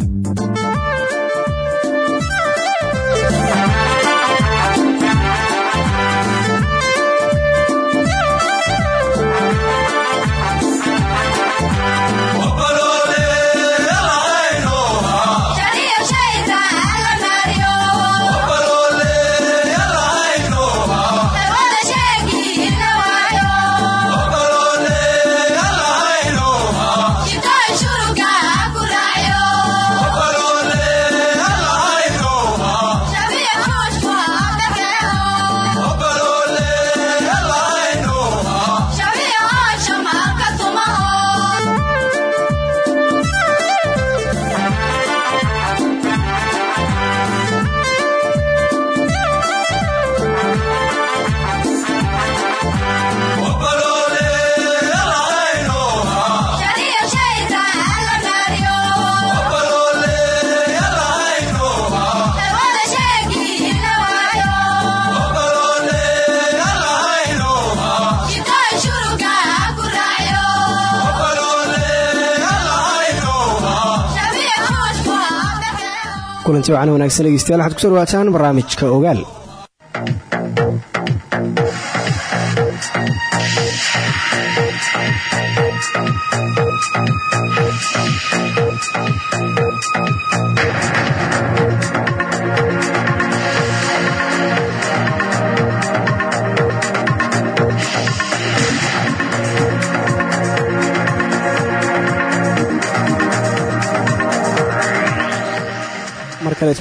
Thank you. Kulanti wacan wanaagsan dhegeystayaal waxaad ku soo dhawaataan barnaamijka ogaal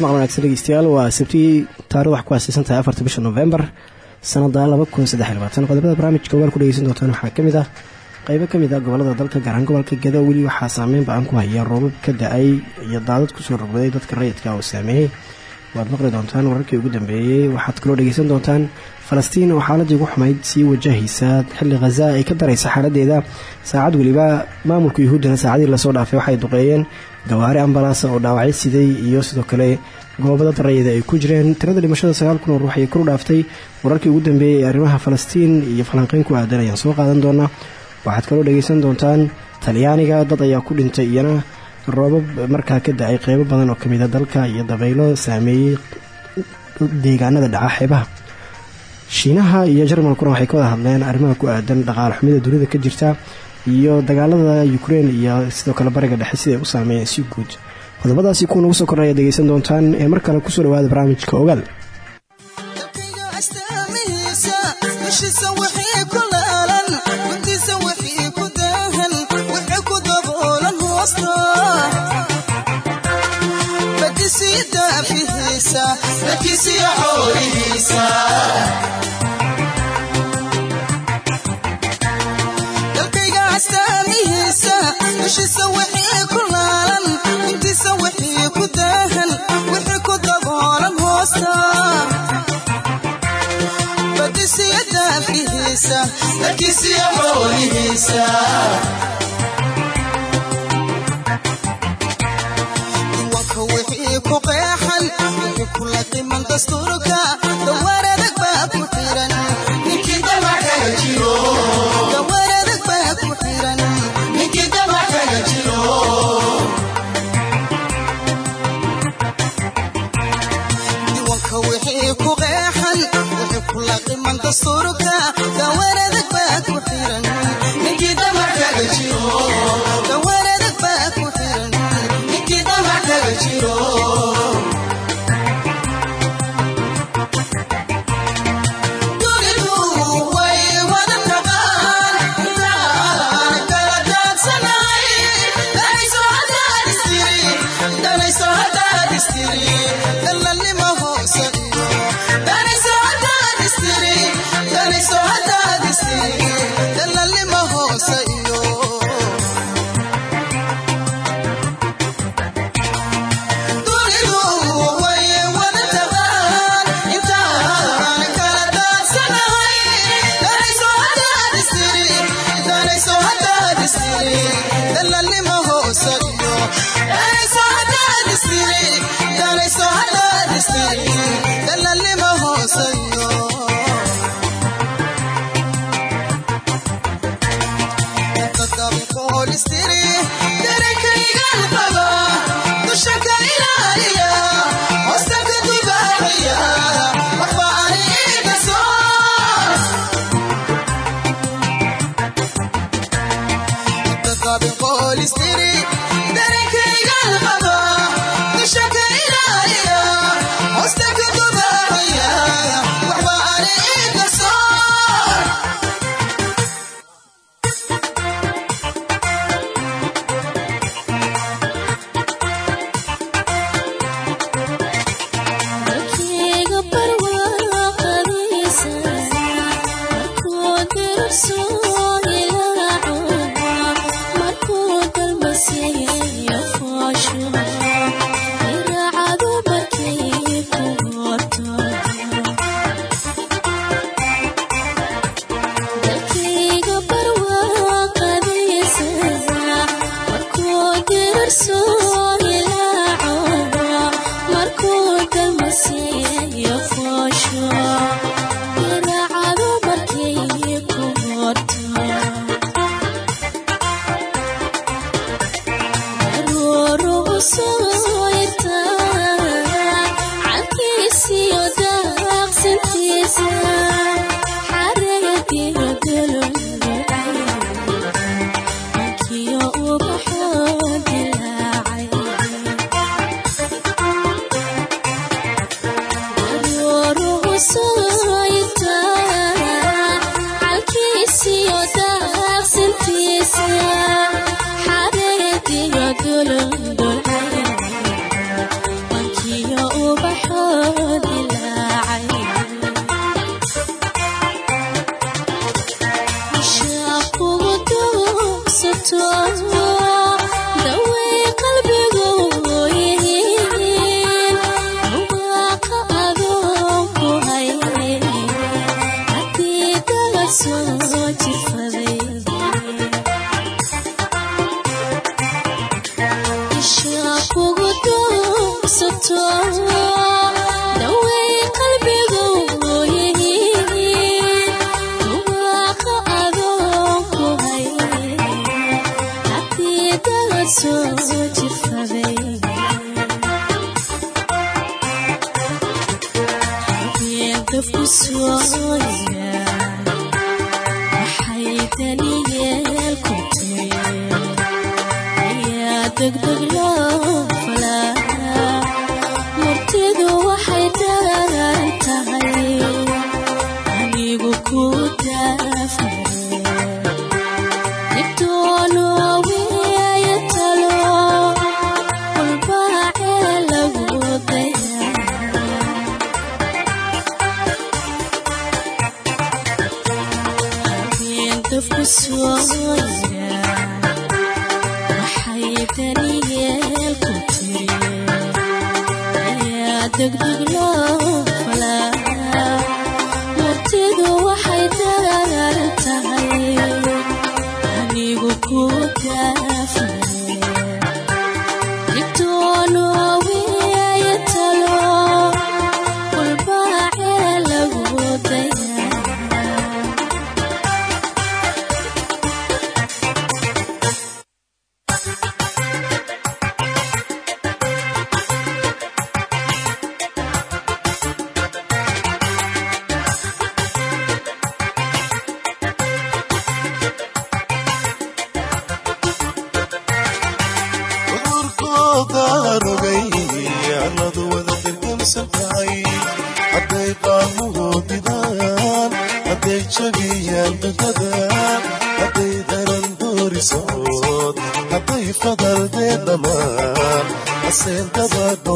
kale ismaqal wanagsan dhegeystayaal waa sabtii taarikh wax ku aasaysan tahay afarta bisha novembar sanada laba kun qodobada barnaamijka ogaal ku dhegeysan doontaan waxaa ka mid ah qeybo ka mid ah gobollada dalka gaaraan gobolka gado weli waxaa saameyn ba'an ku haya roobab ka da'ay iyo daadad ku soo rogbaday dadka rayidka oo saameeyey waad maqli doontaan wararkii ugu dambeeyey waxaad kaloo dhegeysan doontaan falastiin oo xaaladii ugu xumayd sii wajahaysa xilli khaza ay ka daraysa xaaladeeda. Saacad weliba maamulka yuhuuddana saacadii la soo dhaafay waxay duqeeyeen gawaari ambalaasa oo dhaawacyo siday iyo sidoo kale goobada darayada ay ku jireen tirada dhimashada sagaal kun oo ruux ayay kor dhaaftay. Wararkii ugu dambeeyey ee arrimaha falastiin iyo falanqeyn ku aadan ayaan soo qaadan doonaa. Waxaad kaloo dhegeysan doontaan talyaaniga dad ayaa ku dhintay iyana roobab markaa ka da'ay qeybo badan oo kamida ah dalka iyo dabaylo saameeyey deegaanada dhaca xeebaha. Shiinaha iyo jarmalkuna waxay ka hadleen arrimaha ku aadan dhaqaale xumida dunida ka jirta iyo dagaalada ukrein iyo sidoo kale bariga dhexe siday u saameeyeen si guud. Qodobadaasi kuwa nagu soo kornaya dhegeysan doontaan ee mar kale ku soo dhawaada barnaamijka ogaal dushiisa wixii ku laalan intiisa wixii ku daahan wixii ku daboolan hoosta. Badisiya daafihiisa darkiisiya xoolihiisa diwanka wixii ku qeexan wixii kula qiman dastuurka dawaar dastuurka gawaaradag baa ku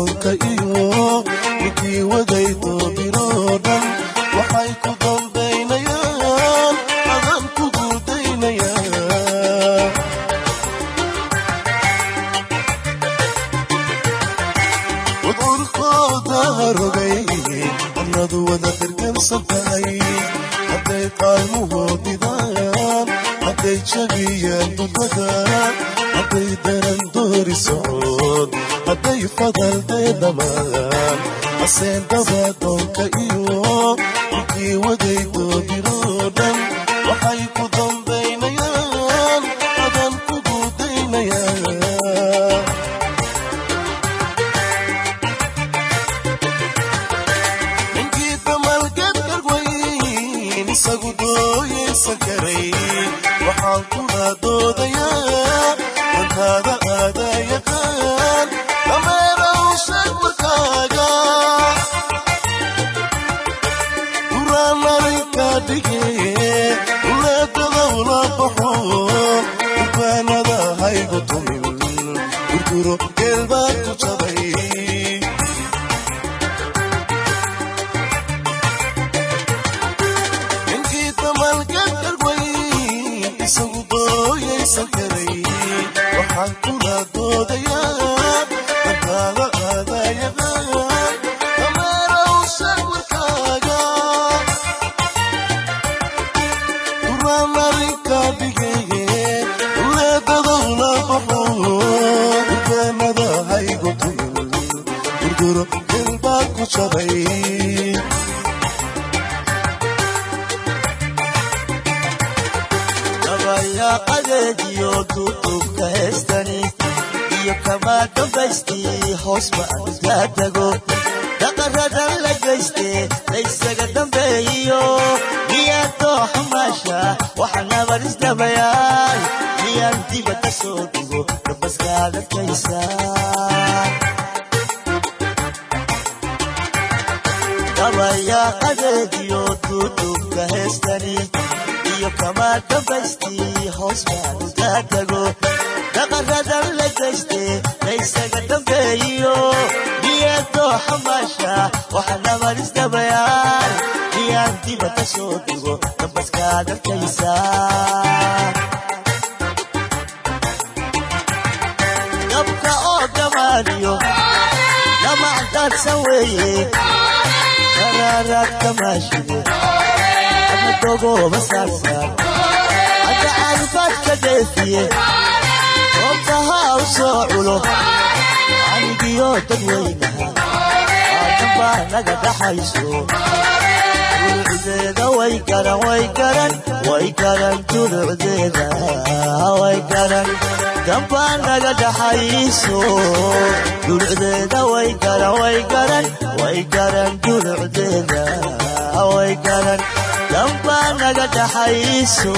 dhulka iyo intii waday doobinoo dhan. Waxay ku dambaynayaan adan ku guuldaynayawudurkooda wada firkansan hadday qaalmuhoodidaan hadday jabiyaan dudada hadday daran doori socod hadday fadalda dhammaadaan aseendaba doonka iyo ukii waday dabayaaqadeediyo duuduubka heestani iyo kamaa dambaystii hoos baan daadago dhaqaradan la geystee laysaga dambeeyiyo miyaan dooxa maasha waxa nabar isdabayaan miyaan dibadda soo dhigo dambaskaad arkaysa. Dabka oo gamaaniyo lamacdaadsan weeye karaaraad kamaashide ama dogooba saarsaar hadda caalufaad ka dheefiye goobtahaa u soo culo anigiyo dadweynaha aadanbaa naga dhaxayso dulucdeeda way garan way garan way garan dulucdeeda way garan dambaa naga dhaxayso dulucdeeda way garan way garan way garan dulucdeeda way garan dambaa naga dhaxayso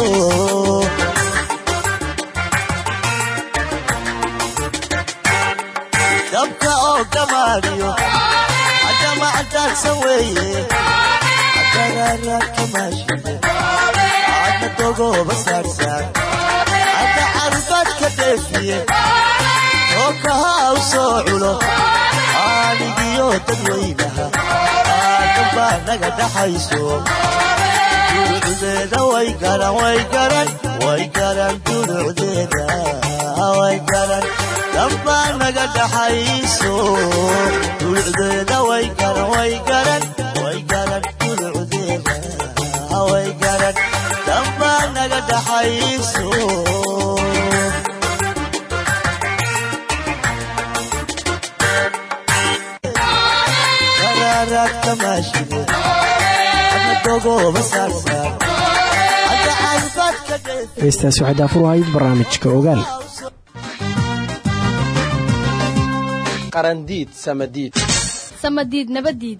dabka oo gamaaniyo haddama cadaadsan weeye haddaraaraadka maashide aadna dogooba saarsaar hadda carubaad ka dheefiye oo kahaa u soo culo aanigiyo dadweynaha aadanbaa naga dhaxayso dulucdeeda way garan way garan way garan dulucdeeda way garan dambaa naga dhaxayso dulucdeeda way garan way garan way garan dhegeystaasi waxay daafur ahayd barnaamijka ogaal qarandiid samadiid. Samadiid nabadiid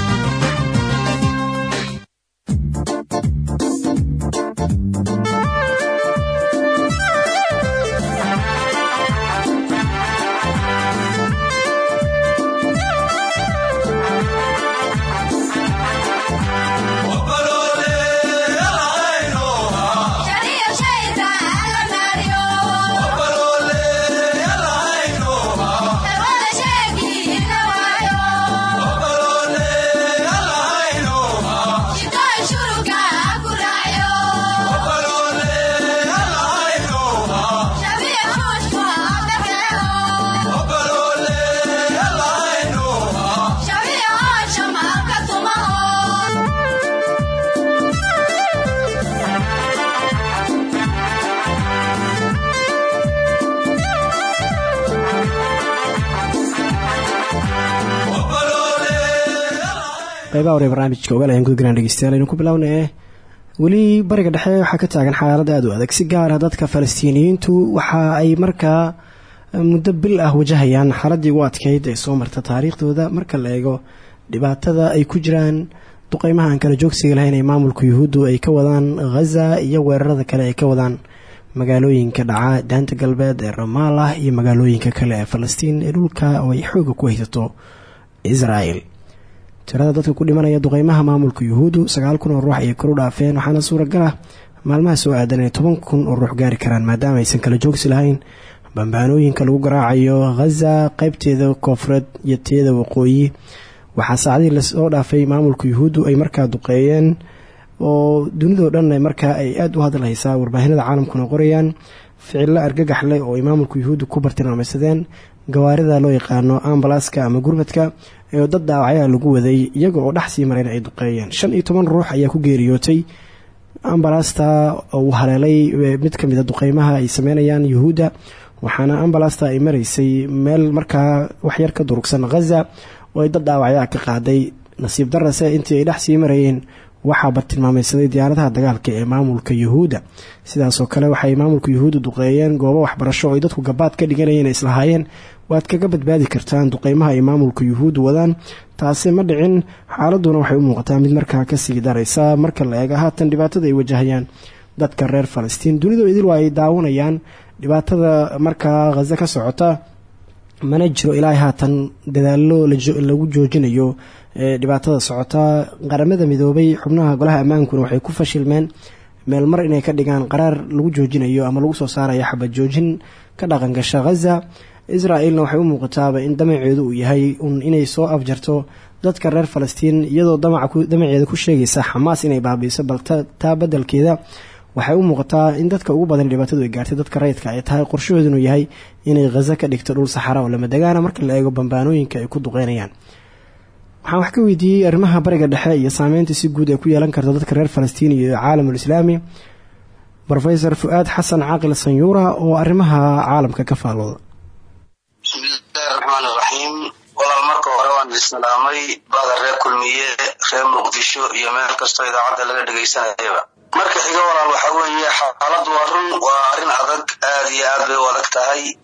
Qaybaha hore barnaamijka ogaal ayaan gudgalaan dhegeystayaal aynu ku bilowna ee weli bariga dhexe waxaa ka taagan xaalad aad u adag si gaara dadka falastiiniyiintu waxa ay markaa muddo bil ah wajahayaan xaaladii ugu adkeyd ee soo marta taariikhdooda. Marka la eego dhibaatada ay ku jiraan duqeymaha aan kala joogsiga lahayn ee maamulka yuhuuddu ay ka wadaan khaza iyo weerarada kale ay ka wadaan magaalooyinka dhaca daanta galbeed ee ramaalah iyo magaalooyinka kale ee falastiin ee dhulka oo ay xooga ku haysato israel tirada dadka ku dhimanaya duqeymaha maamulka yuhuuddu sagaal kun oo ruux ayay koru dhaafeen waxaana suuragal ah maalmaha soo aadan inay toban kun oo ruux gaari karaan maadaama aysan kala joogsi lahayn. Bambaanooyinka lagu garaacayo khaza qeybteeda koofureed iyo teeda waqooyi. Waxaa saacadihii la soo dhaafay maamulka yuhuuddu ay markaa duqeeyeen oo dunidao dhan markaa ay aada u hadalhaysaa warbaahinada caalamkuna qorayaan. Ficilo argagax leh oo ay maamulka yuhuuddu ku bartilmaameysadeen gawaarida loo yaqaano ambalaska ama gurmadka ee dad dhaawacyaa lagu waday iyaga oo dhex sii mareen ay duqeeyeen shan iyo toban ruux ayaa ku geeriyootay ambalasta uu haleelay mid ka mida duqeymaha ay sameynayaan yuhuudda waxaana ambalasta ay maraysay meel markaa waxyar ka durugsan khaza oo ay dad dhaawacyaa ka qaaday. Nasiib darase intii ay dhex sii marayeen waxaa bartilmaameysaday diyaaradaha dagaalka ee maamulka yuhuudda. Sidaasoo kale waxay maamulka yuhuudda duqeeyeen goobo waxbarasho oo ay dadku gabaad ka dhiganayeen ay islahaayeen. Waad kaga badbaadi kartaan duqeymaha ay maamulka yuhuuddu wadaan. Taasi ma dhicin xaaladuna waxay u muuqataa mid markaa ka sii daraysa marka la eega haatan dhibaatada ay wajahayaan. Dadka reer falastiin dunidu idil waa ay daawanayaan. Dhibaatada markaa khaza ka socota mana jiro ilaa haatan dadaalo lagu joojinayo dhibaatada socota. Qaramada midoobay xubnaha golaha ammaankuna waxay ku fashilmeen meel mar inay ka dhigaan qaraar lagu joojinayo ama lagu soo saarayo xabad joojin ka dhaqangasha khaza israel-na waxay u muuqataaba in damaceedu uu yahay un inay soo afjarto dadka reer falastiin iyadoo damaceeda ku sheegaysa xamaas inay baabiiso bal taa badelkeeda. Waxay u muuqataa in dadka ugu badan dhibaatadu ay gaartay dadka rayidka ay tahay qorshahoodunu yahay inay khaza ka dhigto dhul saxara oo lama degaana marka la eego bambaanooyinka ay ku duqeynayaan waxaan wax ka weydiiyey arrimaha bariga dhexe iyo saameynta si guud ay ku yeelan karto dadka reer falastiin iyo caalamul islaami. Rofesor fu-aad xasan caaqil sanyuura oo arrimaha caalamka ka faalooda. Bismillahi raxmaan iraxiim walaal marka hore waan islaamay bada reer kulmiye reer muqdisho iyo meel kastoo idaacadda laga dhegaysanayaba marka xiga walaal waxaa weeye xaaladu waa run waa arrin adag aad iyo aad bay u adag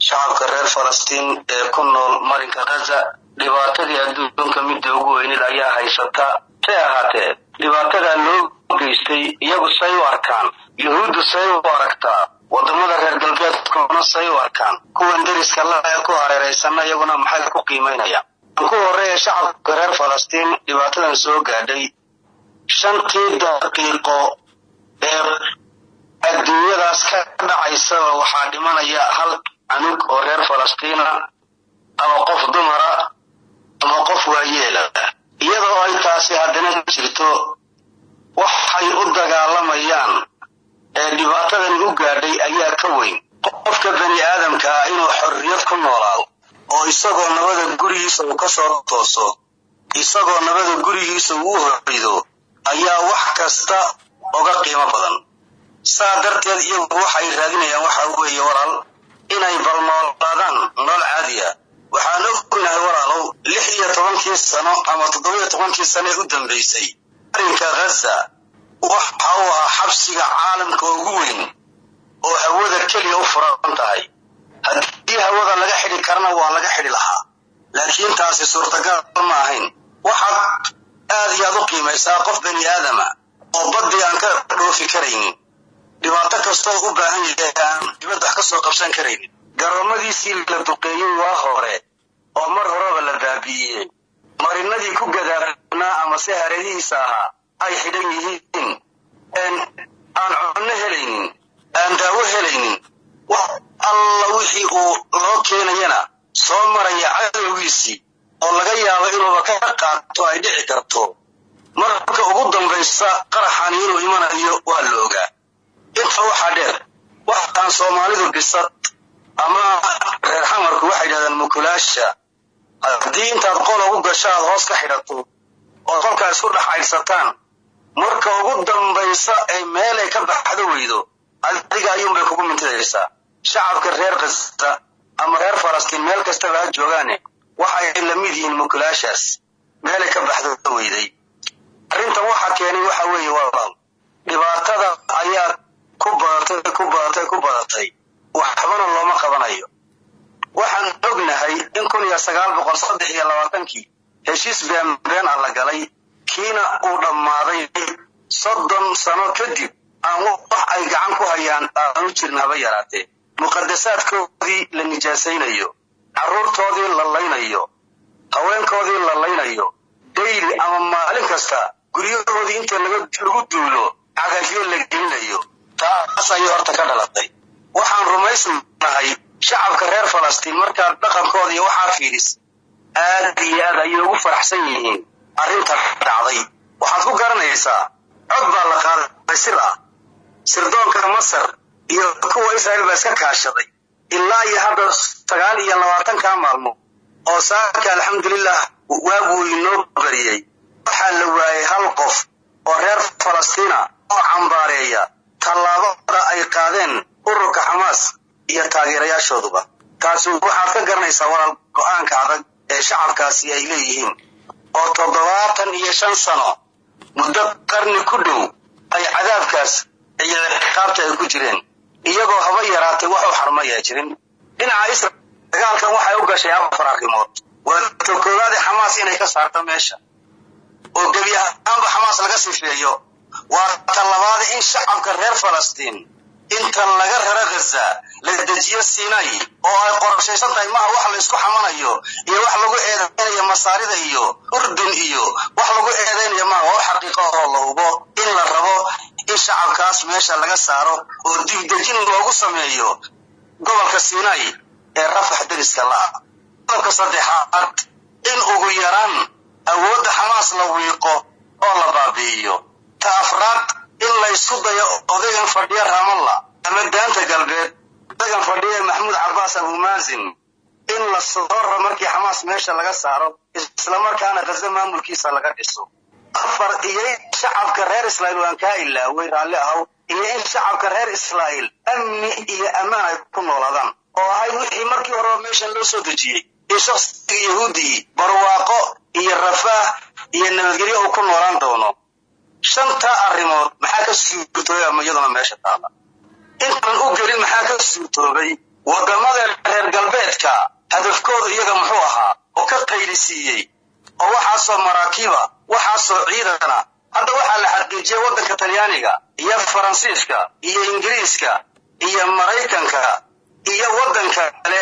shacabka reer falastiin ee ku nool marinka khaza dhibaatadii adduunka midda ugu weyneed ayaa haysata say ahaatee dhibaatadaa loo geystay iyagu say u arkaan yuhuuddu say u aragtaa waddamada reer galbeedkuna say u arkaan kuwan deriska la ee ku hareeraysanna iyaguna maxay ku qiimaynayaan ku horreeya shacabka reer falastiin dhibaatadan soo gaadhay. Shantii daqiiqo ee adduunyadaas ka dhacaysaba waxaa dhimanaya hal canug oo reer falastiina ama qof dumara ama qof waayeela. Iyadoo ay taasi haddana jirto waxay u dagaalamayaan ee dhibaatadani u gaadhay ayaa ka weyn. Qofka bani aadamkaa inuu xorriyad ku noolaado oo isagoo nabada gurigiisa uu ka soo tooso isagoo nabada gurigiisa uu u horido ayaa wax kasta oga qiimo badan. Saa darteed iyagu waxay raadinayaan waxa weeye walaal inay balnoolaadaan nolol caadiya waxaan ognahay walaalow lix iyo tobankii sano ama toddobiyo tobankii sano ee u dambaysay arrinka khaza waxa uu ahaa xabsiga caalamka ugu weyn oo hawada keliya u furan tahay. Haddii hawada laga xidhi karna waa laga xidhi lahaa. Laakiin taasi suurtagal ma ahayn. Waxaad aad iyo aad u qiimaysaa qof bani aadama oo baddii aan ka dhoofi karaynin. Dhibaato kastoo u baahan yahay aan dibadda ka soo qabsan karaynin garoomadiisii la duqeeyey waa hore oo mar horeba la baabi'iyey marinadii ku gadaarnaa ama se hareedihiisa ahaa ay xidhan yihiin. Aan cunno helaynin aan daawo helaynin wax alla wixii uu loo keenayana soo maraya cadowgiisii oo laga yaabo inuuba ka qaato ay dhici karto. Marka ugu dambaysa qaraxani inuu imanayo waa la ogaa. Inta waxaa dheer waxaan soomaalidu bisad ama reer xamarku waxay yidhahdaan mukulaasha. Haddii intaad qol ugu gasho aad hoos ka xidhato oo qolkaa isku dhex caydhsataan marka ugu dambaysa ay meelay ka baxdo weydo adiga ayuunbay kugu mintidaysaa. Shacabka reer kasta ama reer falastiin meel kastaba ha joogaane waxay la mid yihiin mukulaashaas. Meelay ka baxdo weyday. Arrintan waxa keenay waxa weeye walaal dhibaatada ayaa ku badatay ku badatay ku badatay waxbana looma qabanayo. Waxaan ognahay in kun iyo sagaal boqol saddex iyo labaatankii heshiis beenbeen ah la galay kiina uu dhammaaday soddon sano kadib aan wax ay gacan ku hayaan aanu jirin haba yaraatee. Muqadasaadkoodii la nijaasaynayo carruurtoodii la laynayo haweenkoodii la laynayo dayli ama maalin kasta guryahoodii inta lagu duulo cagafyo la gelinayo. Taas ayay horta ka dhalatay rumaysnahay shacabka reer falastiin markaad dhaqankooda iyo waxaa fiidhis aad iyo aad ayay ugu faraxsan yihiin. Arrinta dhacday. Waxaad ku garanaysaa cod baa la qaaday sir ah. Sirdoonka masar iyo kuwa israa'iil baa iska kaashaday. Ilaa iyo hadda sagaal iyo labaatankaa maalmo oo saaka alxamdulilah waaguu inoo bariyey. Waxaa la waayay hal qof oo reer falastiina oo cambaareeya. Tallaabada ay qaadeen ururka xamaas iyo taageerayaashooduba. Taasi waxaad ka garanaysaa walaal go'aanka adag ee shacabkaasi ay leeyihiin. Oo toddobaatan iyo shan sano muddo qarni ku dhow ay cadaabkaas iyo ciqaabta ay ku jireen. Iyagoo haba yaraatay wax u xarmaya jirin. Dhinaca isra dagaalkan waxay u gashay afar arrimood. Waa ta xamaas inay ka saarto meesha. Oo gebi ahaanba xamaas laga sifeeyo waa ta in shacabka reer falastiin inta laga raro ghaza la dejiyo sinai oo ay qorshaysan tahay maha wax la isku xamanayo iyo wax lagu eedeynayo masaarida iyo urdun iyo wax lagu eedeynayo maha waa xaqiiqo oo la hubo in la rabo in shacabkaas meesha laga saaro oo dibdejin loogu sameeyo gobolka sinai ee rafax deriska la-ah qodobka saddexaad in ugu yaraan awoodda xamaas la wiiqo oo la baabi'iyo. Ta afraad in la ysku dayo odaygan fadhiya raamalla ama daanta galbeed odaygan fadhiya maxamuud cabbaas abumaazin in la soora markii xamaas meesha laga saaro islamarkaana ghaza maamulkiisa laga dhiso. Afar iyo in shacabka reer israa'iil waan kaa ilaaway raalli ahow. Iyo in shacabka reer israa'iil amni iyo ammaan ay ku noolaadaan. Oo ahayd wixii markii horeba meeshan loo soo dejiyey iyo shakhsiga yahuudigii barwaaqo iyo rafaah iyo nabadgelyo uu ku noolaan doono. Shanta arrimood maxaa ka suurtoobay ama iyaduna meesha taala intaan u gelin maxaa ka suurtoobay waddamada reer galbeedka hadafkooda iyaga muxuu ahaa oo ka qaylisiiyey oo waxaasoo maraakiiba waxaasoo ciidana. Hadda waxaa la xaqiijiyey waddanka talyaaniga iyo faransiiska iyo ingiriiska iyo maraykanka iyo waddanka kale.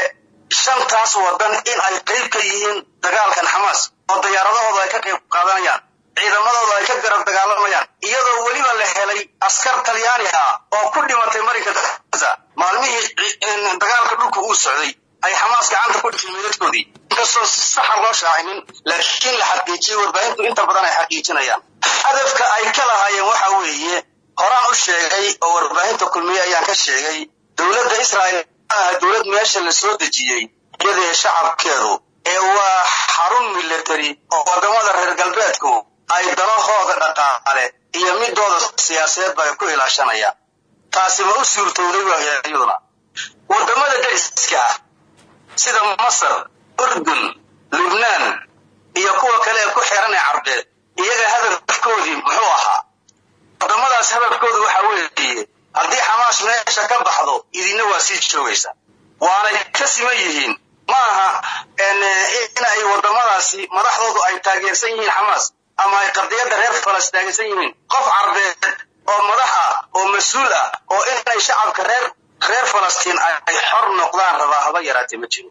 Shantaas waddan in ay qayb ka yihiin dagaalkan xamaas oo diyaaradahooda ay ka qayb qaadanayaan ciidamadooda ay ka garab dagaalamayaan iyadoo weliba la helay askar talyaani ah oo ku dhimatay marinka gaza maalmihii dagaalka dhulka uu socday ay xamaas gacanta ku dhigtay meedadkoodii inkastoo si saxa loo shaacinin laakiin la xaqiijiyey warbaahintu inta badan ay xaqiijinayaan. Hadafka ay ka lahaayeen waxa weeye horaan u sheegay oo warbaahinta kulmiye ayaan ka sheegay dowladda israa'iil ah dowlad meesha la soo dejiyey iyadee shacabkeedu ee waa xarun military oo waddamada reer galbeedku ay danahooda dhaqaale iyo midooda siyaasadeedba ay ku ilaashanayaan. Taasi ma u suurtowday waayaduna waddamada dariska ah sida masar urdun lubnaan iyo kuwa kale ee ku xiran ee carbeed iyaga hadafkoodii muxuu ahaa? Waddamadaas hadafkoodu waxa weeye haddii xamaas meesha ka baxdo idinna waa sii joogaysa. Waanay ka siman yihiin. Ma aha in ay waddamadaasi madaxdoodu ay taageersan yihiin xamaas ama ay qadiyadda reer falas yihiin. Qof carbeed oo madax ah oo mas'uul ah oo inay shacabka reer reer falastiin ay xor noqdaan rabaa haba yaraatee ma jiro.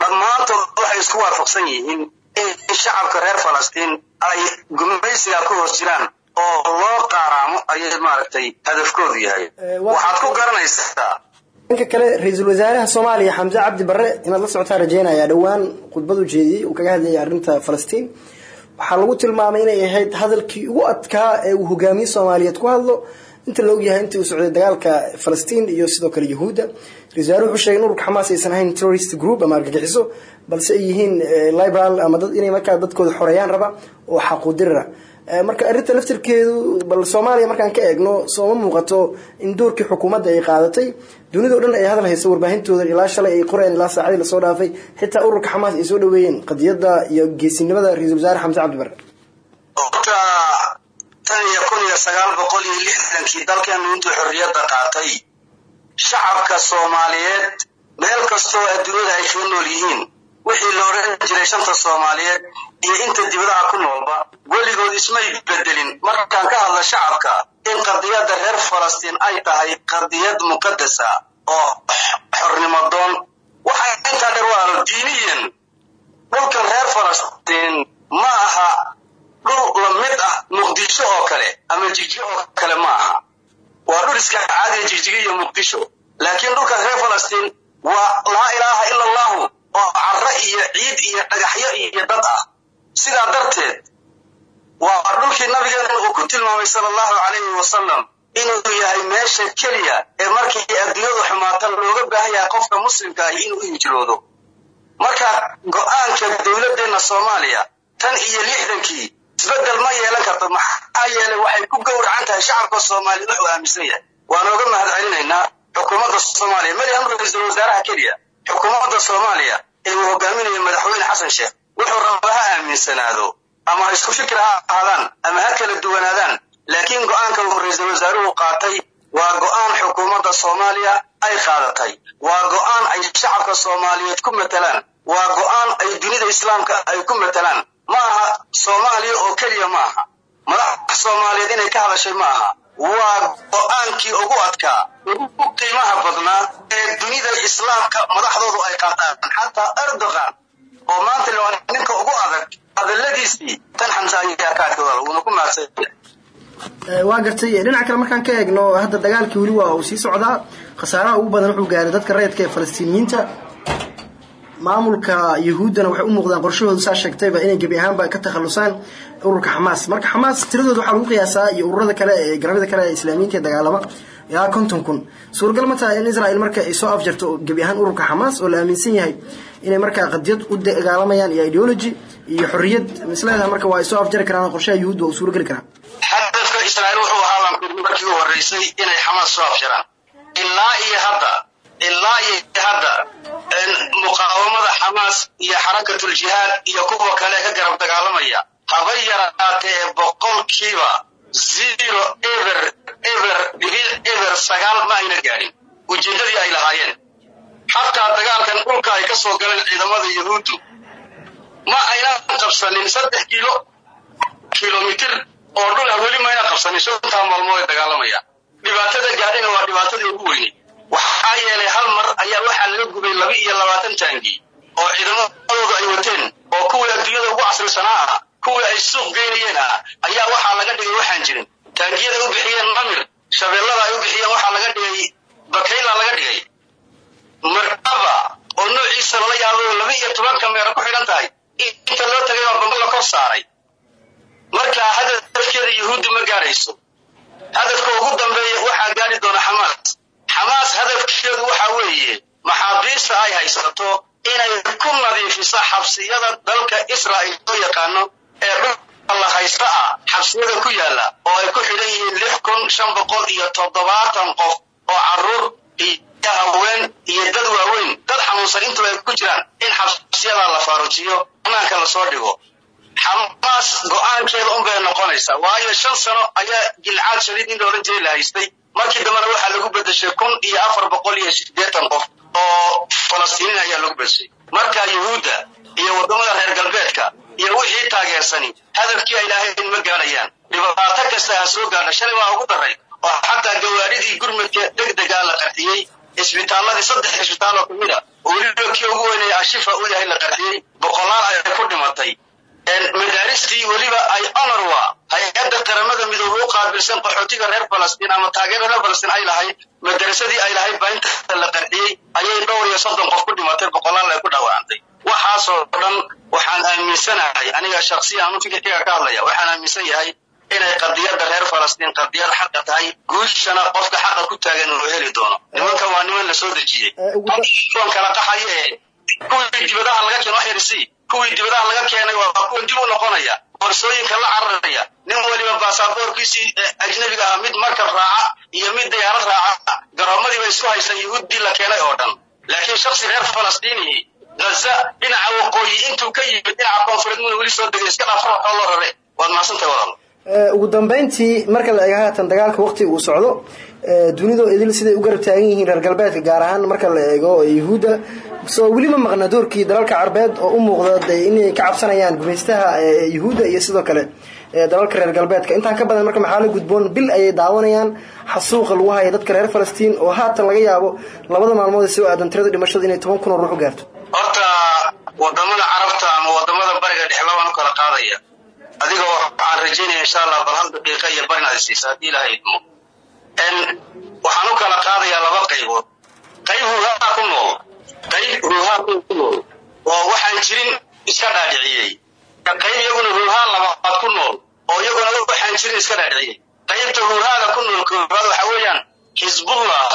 Dhammaantood waxay isku waafaqsan yihiin in shacabka reer falastiin ay gumaysiga ku hoos jiraan oo loo qaaraamo ayay maaragtay hadafkoodu yahay. Waxaad ku garanaysaa dhanka kale ra'iisul wasaaraha soomaaliya xamse cabdi barre inaad la socotaa rajeynaya dhowaan khudbad u jeediyey uu kaga hadlayay arrinta falastiin waxaa lagu tilmaamay inay ahayd hadalkii ugu adkaa ee uu hogaamiye soomaaliyeed ku hadlo. Inta la ogyahay intii uu socday dagaalka falastiin iyo sidoo kale yahuudda ra'isul wuxuu sheegay in ururka xamaas aysan ahayn terrorist group ama argagixiso balse ay yihiin liberal ama dad inay markaa dadkooda xoreeyaan raba oo xaquudirira marka arrinta laftirkeedu bal soomaaliya markaan ka eegno sooma muuqato in doorkii xukuumadda ay qaadatay dunidao dhan ay hadal hayso warbaahintooda ilaa shalay ay qoreen ilaa saacadii la soo dhaafay xitaa ururka xamaas ay soo dhaweeyeen qadiyadda iyo geesinimada ra'iisul wasaare xamse cabdi bare horta tan kun iyo sagaal boqol iyo lixdankii dalkeenu intuu qaatay shacabka soomaaliyeed meel kastoo adduunyada ay kaga nool yihiin wixii la odhan jiray shanta soomaaliyeed iyo inta dibadaha ku noolba weligood ismay bedelin markaan ka hadla shacabka qadiyadda reer falastiin ay tahay qadiyad muqadasa oo xornimo doon. Waxaa intaa dheer walaalo diiniyan dhulkan reer falastiin ma aha dhul la mid ah muqdisho oo kale ama jigji oo kale ma aha. Waa dhul iska caadiya jigjiga iyo muqdisho. Laakiin dhulkan reer falastiin waa laa ilaaha ila allahu oo carro iyo ciid iyo dhagaxyo iyo dad ah. Sidaa darteed waa dhulkii nabigeena uu ku tilmaamay sala allahu calayhi wasalam inuu yahay meesha keliya ee markii adduunyadu xumaata looga baahan yahay qofka muslimka ahi inuu u hijroodo. Marka go'aanka dowladdeena soomaaliya tan iyo lixdankii isbeddel ma yeelan karto maxaa yeelay waxay ku gowracan tahay shacabka soomaaliya wuxuu aaminsan yahay. Waan ooga mahad celinaynaa xukuumadda soomaaliya. Madahan ra'iisul wasaaraha keliya xukuumadda soomaaliya ee uu hogaaminayo madaxweyne xasan sheekh wuxuu raba ha aaminsanaado ama ha isku fikir ha ahaadaan ama ha kala duwanaadaan laakiin go'aanka uu ra'iisul wasaaruhu qaatay waa go'aan xukuumadda soomaaliya ay qaadatay waa go'aan ay shacabka soomaaliyeed ku matalaan waa go'aan ay dunida islaamka ay ku matalaan. Ma aha soomaaliya oo keliya ma aha. Madax soomaaliyeed inay ka hadashay ma aha. Waa go'aankii ugu adkaa ugu qiimaha badnaa ee dunida islaamka madaxdoodu ay qaataan xataa erdogan oo maanta la ninka ugu adag. Hadaladiisii tan xamsa ayaa ka adkawada wuuna ku mahadsan waa gartay dhinaca kale markaan ka eegno hadda dagaalkii weli waa uu sii socdaa. Khasaaraha ugu badan wuxuu gaaray dadka rayidka ee falastiiniyiinta. Maamulka yahuuddana waxay u muuqdaan qorshahoodu saa sheegtayba inay gebi ahaanba ka takhalusaan ururka xamaas. Marka xamaas tiradooda waxaa lagu qiyaasaa iyo ururada kale ee garabada kale ee islaamiyiinta dagaalama. Ilaa konton kun. Suuragal ma tahay in israel marka ay soo afjarto gebi ahaan ururka xamaas oo la aaminsan yahay inay markaa qadiyad u dagaalamayaan iyo ideology iyo xorriyad misleedaha marka waa ay soo afjari karaan qorshaha yahuudda waa uu suurageli karaa hadafka wuxuu ahaa markii u horreysay inay xamaas soo afjaraan ilaa iyo hadda ilaa iyo hadda muqaawamada xamaas iyo xarakatul jihaad iyo kuwa kale ka garab dagaalamaya haba yaraatee boqolkiiba zero ever ever dhibic ever sagaal ma ayna gaadhin. Ujeeddadii ay lahaayeen xataa dagaalkan dhulka ay ka soo galeen ciidamada yahuuddu ma ayna qabsanin saddex kiilo kilomitir oo dhul ah weli mayna qabsanin shantaa maalmood ay dagaalamayaan dhibaatada gaadhina waa dhibaatadii ugu weynay waxaa yeelay hal mar ayaa waxaa laga gubay laba iyo labaatan taangi oo ciidamadooda ay wateen oo kuwii adduunyada ugu casrisanaa ah kuwii ay suuq geynayeen ah ayaa waxaa laga dhigay waxaan jirin. Taangiyada u bixiyeen namir shabeellada ay u bixiyeen waxaa laga dhigay bakayla laga dhigay markaba oo noociisa lala yaabo laba iyo tobanka meero ku xidhan tahay inta loo tagay baa bamba la kor saaray. Marka hadafkeeda yahuudda ma gaarayso. Hadafka ugu dambeeya waxaa gaari doona xamaas. Xamaas hadafkeedu waxa weeye maxaabiista ay haysato inay ku nadiifiso xabsiyada dalka israa'iil loo yaqaano ee dhulka la haysta ah xabsiyada ku yaalla oo ay ku xidhan yihiin lix kun shan boqol iyo toddobaatan qof oo carruur iyo haween iyo dad waaweyn dad xanuunsan intuba ay ku jiraan in xabsiyada la faarujiyo banaanka la soo dhigo. Xamaas go'aankeeda un bay noqonaysaa. Waayo shan sano ayaa gilcaad shadiid in la odhan jiray la haystay markii dambena waxaa lagu bedeshay kun iyo afar boqol iyo siddeetan qof oo falastiiniin ayaa lagu bedeshay marka yuhuudda iyo waddamada reer galbeedka iyo wixii taageersani hadafkii ay lahayn ma gaadhayaan dhibaato kasta ha soo gaadha shalay waa ugu daray oo xataa gawaadhidii gurmadka degdega la qarxiyey isbitaalladii saddex isbitaal oo ka mid a oo weliba kii ugu weynaya ashifa u yahay la qarxiyey boqolaal ay ku dhimatay. Madaaristii weliba ay onorwa hay'adda qaramada midoobe u qaabilsan qaxootiga reer falastiin ama taageera reer falastiin ay lahayd madarasadii ay lahayd baa la qarxiyey ayay dhowr iyo soddon qof ku dhimatay boqolaal ay ku dhaawacantay waxaasoo dhan waxaan aaminsanahay aniga shaksiyan anu fikirkayga ka hadlaya waxaan aaminsan yahay inay qadiyadda reer falastiin qadiyad xaqa tahay guushana qofka xaqa ku taagan uu heli doono. Nimanka waa niman la soo dejiyey. Kuwan kala qaxaya ee kuwii dibadaha laga keeno wax yarisi kuwii dibadaha laga keenay waa kuwan dib u noqonaya boorsooyinka la cararaya. Nin weliba baasaboorkiisii ajnabiga ah mid markab raaca iyo mid diyaarad raaca garoomadiiba isku haysan yuhuuddii la keenay oo dhan. Laakiin shaksi reer falastiinihi gaza dhinaca waqooyi intuu ka yimid dhinaca koonfureed muna weli soo degay iska dhaaf ruuxoo loo rare waad mahadsantahay walaal. Ee, ugu dambeyntii marka la eego haatan dagaalka waqtiga uu socdo ee, dunidu idil siday u garab taagan yihiin reer galbeedka gaar ahaan marka la eego yuhuudda. Soo weli ma maqna doorkii dalalka carbeed oo u muuqda inay ka cabsanayaan gumaystaha ee, yuhuudda iyo sidoo kale dalalka reer galbeedka. Intaan ka badan marka maxaa la gudboon? Bil ayay daawanayaan. Xasuuqa lagu haya dadka reer falastiin oo haatan laga yaabo labada maalmood ee soo aadan tirada dhimashada inay toban kun oo ruux gaarto. Horta waddamada carabta ama waddamada bariga dhexe labaan u kala qaadaya adiga waxaan rajaynaya insha allah bal hal iyo bar inaad siisa haddii ilaha idmo. Waxaan u kala qaadayaa laba qaybood. Qayb ruuhaa ku nool. Qayb ruuhaa ku nool oo waxaan jirin iska dhaadhiciyey. Qayb iyaguna ruuhaa labaad ku nool oo iyaguna waxaan jirin iska dhaadhiciyey. Qaybta ruuhaada ku nool koobaad waxa weeyaan xisbullah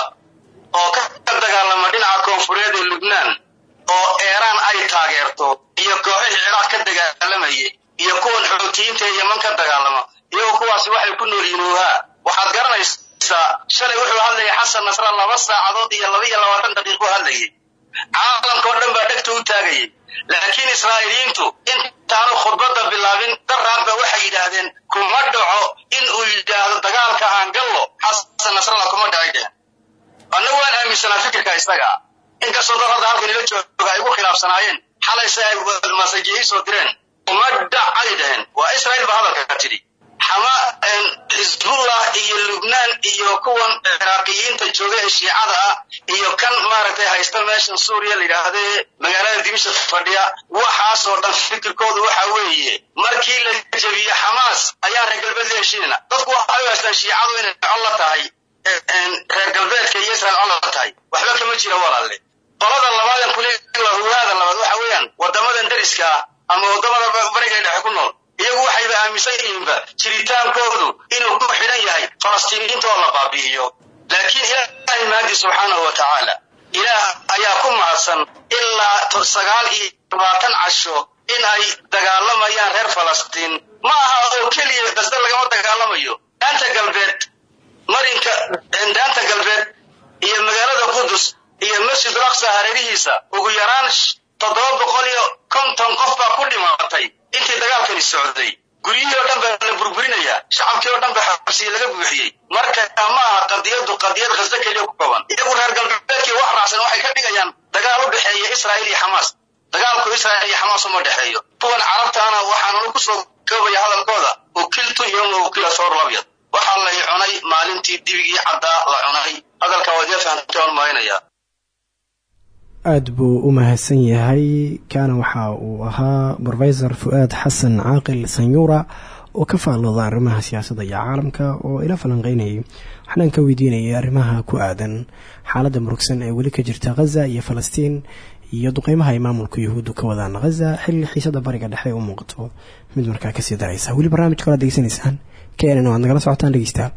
oo ka dagaalama dhinaca koonfureed ee lubnaan oo eeraan ay taageerto iyo kooxihii ciraaq ka dagaalamayay iyo kuwan xoutiyiinta ee yeman ka dagaalama iyagoo kuwaasi waxay ku nool yihiin ruuhaa waxaad garanaysaa shalay wuxuu hadlayay xasan nasra laba saacadood iyo laba iyo labaatan daqiiqo hadlayay. Caalamka oo dhan baa dhegta u taagayay. Laakiin israa'iiliyiintu intaanu khudbadda bilaabin daraadba waxay yidhaahdeen kuma dhaco in uu yidhaahdo dagaalka aan gallo xasan nasralla kuma dhacay dhehen annagu waan aaminsanaa fikirka isaga. Inkastoo dad hadda halkan ila jooga ay ugu khilaafsanaayeen xalayse ay masajeeyi soo direen uma dhacay dhehen waa israa'iil ba hadalka ka tidhi. Xama xisbullah iyo lubnaan iyo kuwan ciraaqiyiinta jooga ee shiicada ah iyo kan maaragtay haysta meeshan suuriya la yidhaahdee magaalada dimashq fadhiya waxaasoo dhan fikirkoodu waxa weeye markii la jebiye xamaas ayaa reer galbeed la dadku waxay u haystaan shiicadu inay col la tahay reer galbeedka iyo israel tahay. Waxba kama jira walaalle qolada labaadan kule waa huwaada labaad waxa weeyaan wadamadan dariska ama waddamada bariga dhexe ku nool. Iyagu waxayba aaminsan yihiinba jiritaankoodu inuu ku xidhan yahay falastiiniyiinta oo la baabi'iyo. Laakiin ilaahay mahadi subxaanahu wa tacaala ilaah ayaa ku mahadsan ilaa sagaal iyo labaatan casho in ay dagaalamayaan reer falastiin. Ma aha oo keliya qasda lagama dagaalamayo. Daanta galbeed marinka daanta galbeed iyo magaalada qudus iyo masjid aqsa hareerihiisa ugu yaraan toddoba boqol iyo konton qof baa ku dhimatay dagaalkani socday. Guryihii oo dhan baa la burburinayaa shacabkii oo dhan baa xabsiye laga buuxiyey. Marka ma aha qadiyadu qadiyad khasdo keliya ku kooban. Iyagu reer galbeedkii wax raacsan waxay ka dhigayaan dagaal u dhexeeya israa'iil iyo xamaas. Dagaalku israa'iil iyo xamaas uma dhexeeyo kuwan carabtaana waxaan ku soo koobaya hadalkooda ukiltu yowma ukila soor labyad. Waxaa lay cunay maalintii dibigii caddaa la cunay. Hadalka waad iga fahamtay oon marinaya aada buu u mahadsan yahay. Kaana waxa uu ahaa brofesor fu-aad xasan caaqil sanyuura oo ka faallooda arrimaha siyaasadda iyo caalamka oo ila falanqeynayay waxnaan ka weydiinayay arrimaha ku aadan. Xaaladda murugsan ee weli ka jirta khaza iyo falastiin iyo duqeymaha ay maamulka yuhuuddu ka wadaan khaza xilli xiisada bariga dhexe u muuqato. Mid markaa ka sii daraysa. Weli barnaamijka olaad degeysanaysaan keenan waad nagala socotaan dhegeystayaal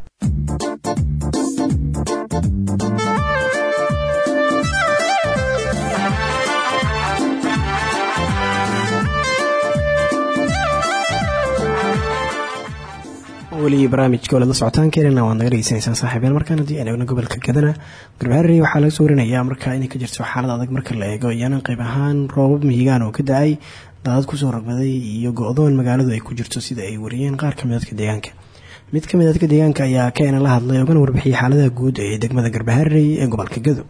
weli barnaamijka olada socotaan keenana waad naga dhegeysanaysaan saaxiibyaal markaan haddii aan eegno gobolka gadana garbaharey waxaa laga soo warinayaa markaa inay ka jirto xaalad adag marka la eego. Iyana qayb ahaan roobab mihigaan oo ka da'ay daadad ku soo rogmaday iyo go-doon magaaladu ay ku jirto sida ay wariyeen qaar ka mid dadka deegaanka. Mid ka mid dadka deegaanka ayaa keena la hadlay ogana warbixiyay xaaladaha guud ee degmada garbaharey ee gobolka gado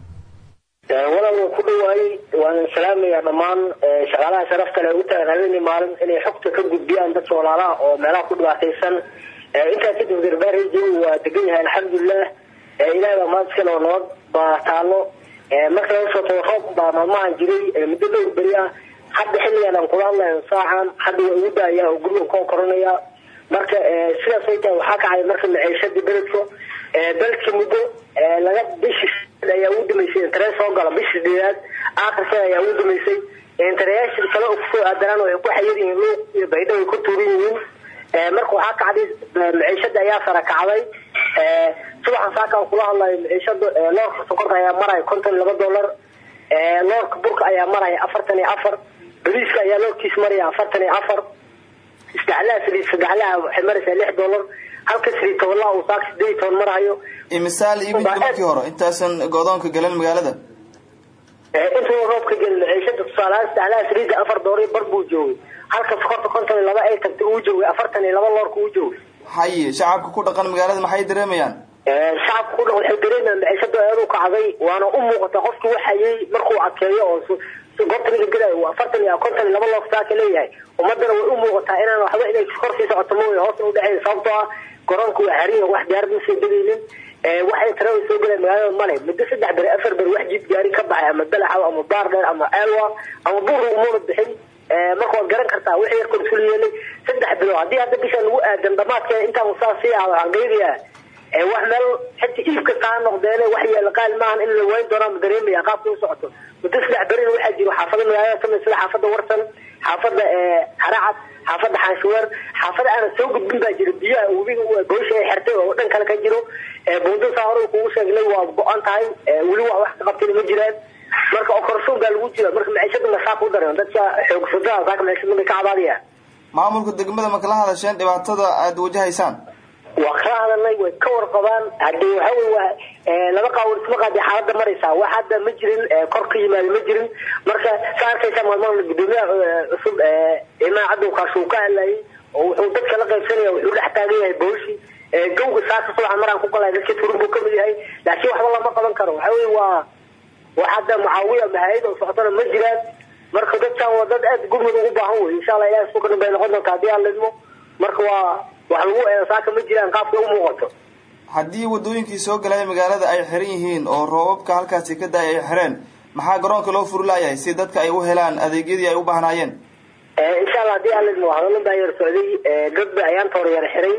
walaal waan ku dhawaay waan salaamayaa dhammaan shaqaalaha sharafta leh u taagan habeenii maalin inay xogta ka gudbiyaan dadka walaalaha oo meelaha ku dhibaataysan intaa kadib garbaarey jawi waa degan yahay alxamdulilah ilahay baa maad iskale oo nabad taalo marka laga soo tago roob baa maalmahan jiray. Muddo dhowr beri ah hadda xilligaan aan kula hadlayo saacan hadda waa ugu oo guriga koo koranaya marka sidaas ay tahay waxaa kacay marka maciishadii beledka beledka muddo laga bishii ayaa ugu damaysay interee soo gala bishii sideedaad aakhirkeeda ayaa ugu damaysay. Intereyaashii kale oo ku soo aadanaan waxay ku xayir yihiin iyo baydho ay ku tuuran yihiin marka waxaa kacday maciishada ayaa sara kacday. Subaxan saakaan kula hadlayo maciishada loorka sokorta ayaa maraya konton laba dollar. Loorka burka ayaa maraya afartan iyo afar. Bariiska ayaa loorkiis maraya afartan iyo afar. Isdaclaha saliid sadexlaha waxay maraysaa lix dollar. Halka saliid tobanlaha uu saaka sideed toban marayo. Imisaal iibinka markii hore intaasan go-doonka galan magaalada? Intuu roobka gelin maciishada tusaalahaan sadexlaha saliidda afar dollar bar buu joogay halka sokorta konton iyo laba ay tagtay uu joogay afartan iyo laba loorka uu joogay. Haye shacabka ku dhaqan magaalada maxay dareemayaan? Shacabka ku dhaqan waxay dareemayaan maciishada aad u kacday waana u muuqata qofkii waxayay markuu adkeeyo oo goobta waa afartan iyo konton iyo laba loof saaka leeyahay. Ummadana way u muuqataa inaan waxba inay kor sii socoto mooye hoos u dhexeyn sababtoo ah garoonku waa xariya wax diyaarad ma soo degaynin waxay tirada soo gelay magaalada male muddo saddex beri afar beri wax jid gaari ka baxay ama dalaxaw ama baardheer ama elwa ama buurna umuna bixin marka waad garan kartaa wixii yeelay saddex bilood haddii hadda bisha lagu aadan dhamaadkeeda intaan saas sii ahdo waxaan geynayaa wax meel xita iibka kaa noqdeen wax yeela qaal maahan in la wayn doonaa ma dareemaya qaabka u socoto. Muddo saddex berina waxaa jiro xaafada magaalada ka mid sida xaafada warsan xaafada haracad xaafada xanshuweer xaafada aanan soo gudbin baa jira biyaha goysha ay xirtay oo dhan kale ka jiro. Buundo saa hore kugu sheegnay waa go-an tahay. Weli waa wax ka qabtin ma jiraan marka oo korsoon baa lagu jira marka maciishada masaa ku daran dadka xoogsadaa saaka maciishada bay ka cabaadayaan maamulka degmada ma kala hadasheen dhibaatada aada wajahaysaan? Waa kala hadalnay way ka warqabaan. Hadii waxa wey waa laba qaawar isma qaadi xaalada maraysaa. Wax hadda ma jirin kor ka yimaada ma jirin. Marka saa arkaysa maalmaha gudoomiyaha cusub imaa cadow kaashuu ka hadlayay oo wuxuu dadka la qaybsanaya wuxuu dhex taagan yahay booshi. Gawga saaka subaxa maraan ku galay dadka turun buu ka mid yahay. Laakiin waxba lama qaban karo. Waxa wey waa wax hadda mucaawiya mahayad oo socotana ma jiraan. Marka dadkan waa dad aad gurmud ugu baahan wey insha allah ilahi sukanin bay noqon doonta haddii aan lidmo marka waa wax lagu eedo saaka ma jiraan. Qaabka u muuqato. Haddii wadooyinkii soo galaya magaalada ay xiran yihiin oo roobabka halkaasi ka da'ay ay xireen maxaa garoonka loo furi laayahay si dadka ay u helaan adeegyadii ay u baahnaayeen? Insha allah haddii aan lidmo hadallan baa yar socday gadba ayaanta hore yar xiray.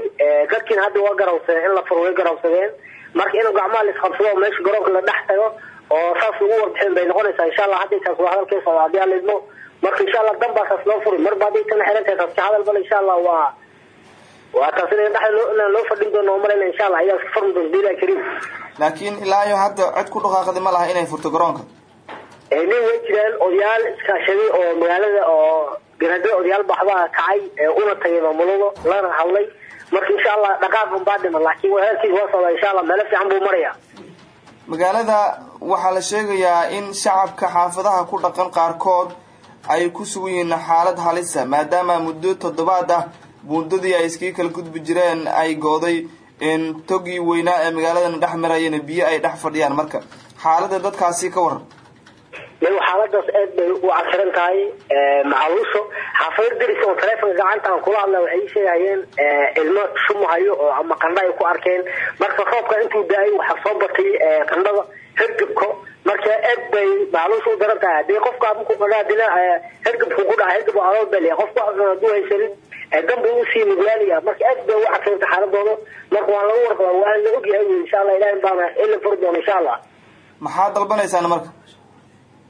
Gadkiina hadda waa garawsadeen in la furo way garawsadeen marka in gacmaha la isqabsado meesha garoonka la dhex tago oo saas lagu warbixin bay noqonaysaa insha allah hadday taas waa hadalkay socda haddii aan lidmo marka insha allah dan baa taas loo furi marba hadday tana xiran tahay taas ka hadal bal insha allah waa waa taas in dhex inaan loo fadhin doono oo malayna insha allah ayaa iska furmi doonta bilahi kariim laakiin ilaa iyo hadda cid ku dhaqaaqdi ma laha inay furto garoonka. Nin way jiraan odayaal iskaashaday oo magaalada oo ganaadada odayaal baxbaa kacay una tagay maamulada lana hadlay marka insha allah dhaqaaqan baa dhiman laakiin heerkiisa waa socdaa insha allah meelo fiican buu maraya magaalada waxaa la sheegayaa in shacabka xaafadaha ku dhaqan qaarkood ay ku sugan yihiin xaalad halisa maadaama muddo toddobaad ah buundadii ay iskaga kala gudbi jireen ay go-day togii weynaa ee magaaladan dhex marayeen biyo ay dhex fadhiyaan. Marka xaalada dadkaasi ka waran. Xaaladaas aad bay u casiran tahay macaluusho xaafado daris oo taleefonka gacantaan kula hadla waxay ii sheegayeen ilmo shumahayo oo ama qandha ay ku arkeen. Marka roobka intuu da'ay waxaa soo batay qandhada hergebko marka aad bay macaluusha u daran tahay. Hadii qofka hergebku ku dhaca hergeb baa leeyahay qofka haduu haysanin danbu u sii nuglaanaya marka aad bay u casirta xaaladooda marka waan lagu warqaba waan la ogyahay insha allah ilahi baana ila furi doona insha allah. Maxaad dalbanaysaan marka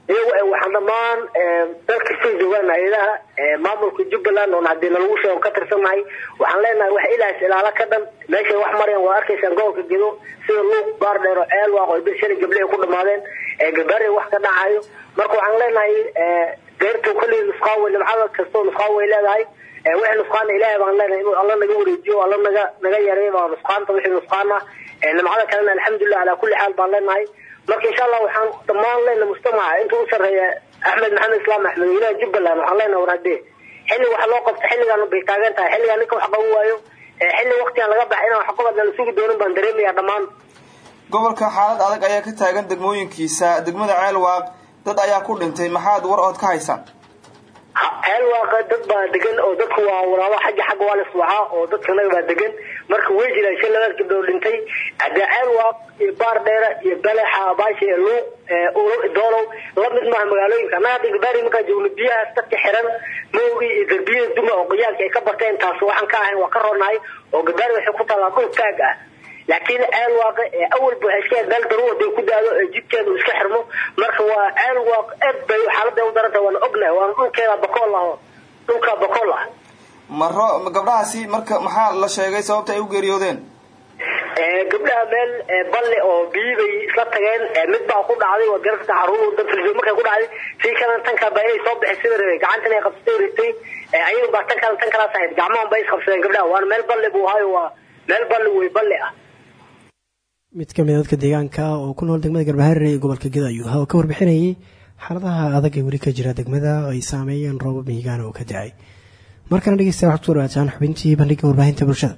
iyagu waxaan dhammaan dalka sii joogaan hay'adaha maamulka jubbaland oon haddii nalagu sheego ka tirsannahay waxaan leenahay wax ilaahs ilaala ka dhan. Meeshay wax marayaan waa arkaysaan gobolka gedo sida luuq baardheer oo ceel waaqo bir shalay gabdhe ay ku dhamaadeen gabaare wax ka dhacayo marka waxaan leenahay deertu kolley nusqaan wey nimcada kastoo nusqaan way leedahay wixii nusqaana ilaahay baan leenahay inuu alla naga wareejiyo alla naga naga yareeyo baa nusqaanta wixii nusqaana nimcada kalena alxamdulilah calaa kulli xaal baan leenahay marka insha allah waxaan dhammaan leenahay mujtamaca inta u sarreeya axmed maxamed islaam axmed weynaha jubbaland waxaan leenahay war haddee xilli wax loo qabto xilligaan bay taagan tahay xilligaan ninka wax qaban waayo xilli waqtigaan laga baxa inaan wax qabad la sugi doonin baan dareemaya dhammaan. Gobolka xaalad adag ayaa ka taagan degmooyinkiisa. Degmada ceelwaaq dad ayaa ku dhintay maxaad war ood ka haysaan ceelwaaqa dad baa degan oo dadku waa walaalo xagga xagga waa liswacaa oo dadka naga baa degan marka way jiraan shan labaad gabdhood dhintay iyo baar dheera iyo balexa abaasha iyo luuq doolow la mid maaha magaalooyinka. Annaga hadda gabaari markaa joogno biyahaas dadka xiran mawgi iyo darbiyada duma oo qoyaanka ay ka barteen taas waxaan ka ahayn waa ka ronahay oo gabaari waxay ku taallaa dhul laakiin ceel waaqa awalba waxay iska meel daruur haday ku daado jidkeedu iska xirmo marka waa ceel waaq aad bay xaalada u daranta waana ognahay waana dhulkeeda bakool ah oo dhulka bakool ah. Maro gabdhahaasi marka maxaa la sheegay sababta ay u geeriyoodeen? Gabdhaha meel balle oo biyi bay isla tageen mid baa ku dhacday waa garafta carruur dafiljo markay ku dhacday si kalena tan kale baa inay soo bixi sida rabay gacantan ay qabsatay ritay ayagu baa tan kale tan kalaas ahayd gacmahan bay isqabsadeen gabdhaha waana meel balle buu ahayo waa meel balle wey balle ah mid ka mid a dadka deegaanka oo ku nool degmada garbaharre ee gobolka gedo ayuu ahaa oo ka warbixinayay xaaladaha adag ee weli ka jira degmada ay saameeyeen roobab mihigaana oo ka da'ay. Markana dhegeysta waxaad ku xubintii bandhigga warbaahinta bulshada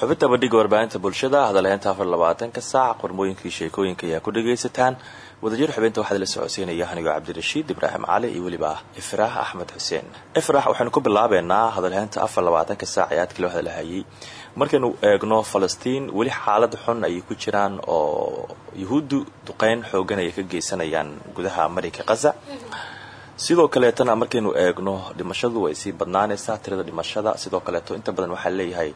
xubinta bandhiga warbaahinta bulshada. Hadalheynta afar labaatanka saac qormooyinkii sheekooyinka ayaa ku dhagaysataan wadajir xubinta waxaa la socodsiinaya anigoo cabdirashiid ibraahim cali iyo weliba ifraax axmed xuseen. Ifraax waxaynu ku bilaabeynaa hadalheynta afar labaatanka saac ee aadkii loo hadalhayay markaynu eegno falastiin weli xaalad xun ayay ku jiraan oo yuhuuddu duqeyn xoogan ayay ka geysanayaan gudaha marinka khaza sidoo kaleetana markaynu eegno dhimashadu way sii badnaanaysaa tirada dhimashada. Sidoo kaleeto inta badan waxaa leeyahay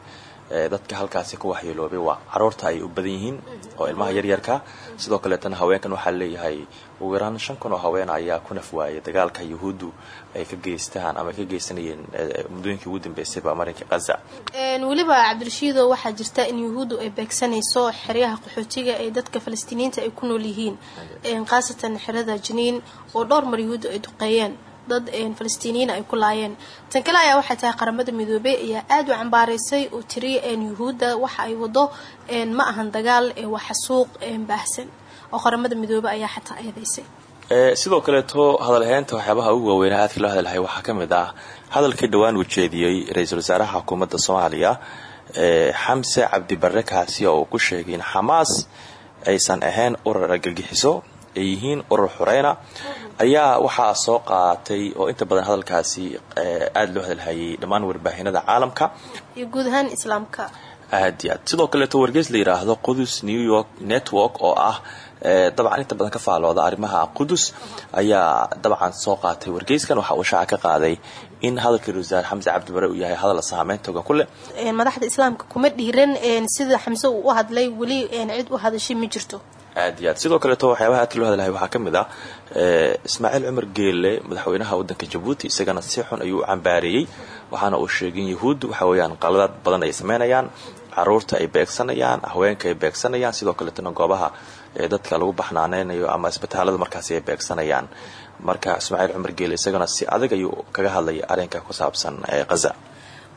dadka halkaasi ku waxyeeloobay waa carruurta ay u badan yihiin oo ilmaha yaryarka sidoo kaleetana haweenkan waxaa leeyahay ugu yaraan shan kun oo haween ayaa ku naf waayay dagaalka yuhuuddu ay ka geystaan ama ay ka geysanayeen muddooyinkii ugu dambeysayba marinka khaza weliba cabdirashiido waxaa jirta in yuhuuddu ay beegsanayso xeryaha qaxootiga ee dadka falastiiniyiinta ay ku nool yihiin. Khaasatan xerada janiin oo dhowr mar yuhuuddu ay duqeeyeen. Dad falastiiniyiin ay ku laayeen. Tan kale ayaa waxay tahay qaramada midoobey ayaa aada u cambaaraysay oo tiri yuhuudda waxa ay wado ma ahan dagaal waa xasuuq baahsan. Oo qaramada midoobe ayaa xataa eedeysay sidoo kaleeto hadalheynta waxyaabaha ugu waaweynaa aadka loo hadalhay waxaa ka mid ah hadalkii dhowaan uu jeediyey ra'iisul wasaaraha xukuumadda soomaaliya xamse cabdi barre kaasi oo uu ku sheegay in xamaas aysan ahayn urur argagixiso ay yihiin urur xureyna ayaa waxaa soo qaatay oo inta badan hadalkaasi aada loo hadalhayay dhammaan warbaahinada caalamka. Iyo guud ahaan islaamka aad iyo aad sidoo kaleeto wargeys la yidhaahdo qudus new york network oo ah dabcan inta badan ka faalooda arrimaha qudus ayaa dabcan soo qaatay wargeyskan waxa uu shaaca ka qaaday in hadalka ra'isul xamse cabdibare uu yahay hadal saameyn togan ku leh. Madaxda islaamka kuma dhiiran sida xamse uu u hadlay weli cid u hadashay ma jirto. Aad iyo aad sidoo kaleeto waxyaabaha aadka loo hadlahay waxaa ka mid ah ismaaciil cumar geelle madaxweynaha waddanka jabuuti isagana si xun ayuu u cambaareeyey waxaana uu sheegay in yuhuud waxa weeyaan qaladaad badan ay sameynayaan carruurta ay beegsanayaan haweenka ay beegsanayaan sidoo kaleetona goobaha dadka lagu baxnaaneynayo ama isbitaalada markaasi ay beegsanayaan. Marka ismaaciil cumar geelle isagana si adag ayuu kaga hadlayay arrinka ku saabsan khaza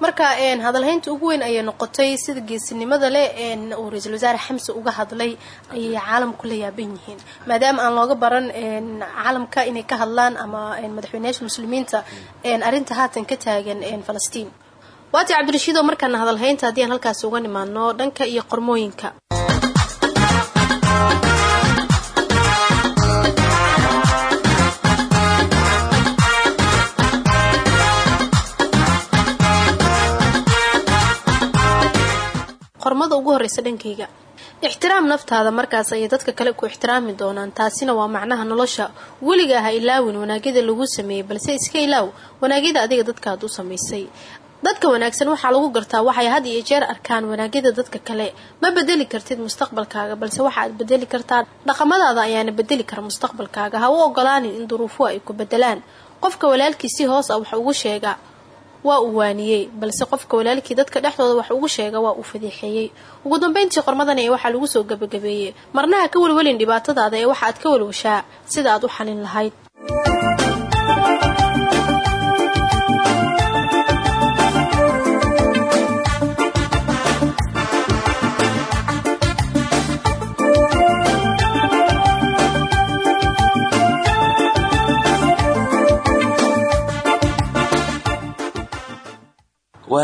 marka hadalhaynta ugu weyn ayay noqotay sida geesinimada leh uu ra'iisul wasaare xamse uga hadlay ayay caalamku la yaaban yihiin. Maadaama aan looga baran caalamka inay ka hadlaan ama madaxweynayaasha muslimiinta arrinta haatan ka taagan falastiin waati cabdirashiid oo markaana hadalhaynta haddii aan halkaasi uga nimaano dhanka iyo qormooyinka. Qormada ugu horeysa dhankayga. Ixtiraam naftaada markaas ayay dadka kale ku ixtiraami doonaan taasina waa macnaha nolosha weliga ha ilaawin wanaagyada lagu sameeyey balse iska ilaaw wanaagyada adiga dadkaad u samaysay dadka wanaagsan waxaa lagu gartaa waxay had iyo jeer arkaan wanaagyada dadka kale. Ma bedeli kartid mustaqbalkaaga balse waxaad bedeli kartaa dhaqamadaada ayaana bedeli kara mustaqbalkaaga. Ha u ogolaanin in duruufuhu ay ku bedelaan qofka walaalkii si hoos ah wax ugu sheega waa uu waaniyey balse qofka walaalkii dadka dhexdooda wax ugu sheega waa uu fadeexeeyey ugu dambeyntii qormadan ee waxaa lagu soo gabagabeeyey. Marnaha ka welwelin dhibaatadaada ee waxaad ka welwashaa sida aad u xalin lahayd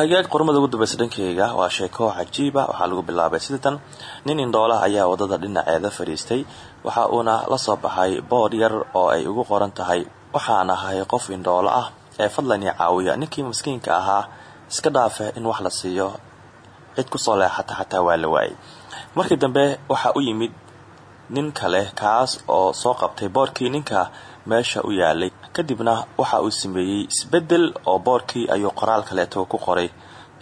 hagaag qormada ugu dambaysa dhankeyga waa sheeko cajiiba waxaa lagu bilaabay sidatan nin indhoolaha ayaa waddada dhinaceeda fadhiistay waxa uuna la soo baxay bood yar oo ay ugu qoran tahay waxaan ahay qof indhoolo ah ee fadlan ii caawiya. Ninkii maskiinka ahaa iska dhaafe in wax la siiyo cid ku soo leexata xataa waa la waayay. Markii dambe waxa u yimid nin kale kaas oo soo qabtay boorkii ninka meesha u yaalay. Kadibna waxa uu sameeyey isbeddel oo boorkii ayuu qoraal kaleeto ku qoray.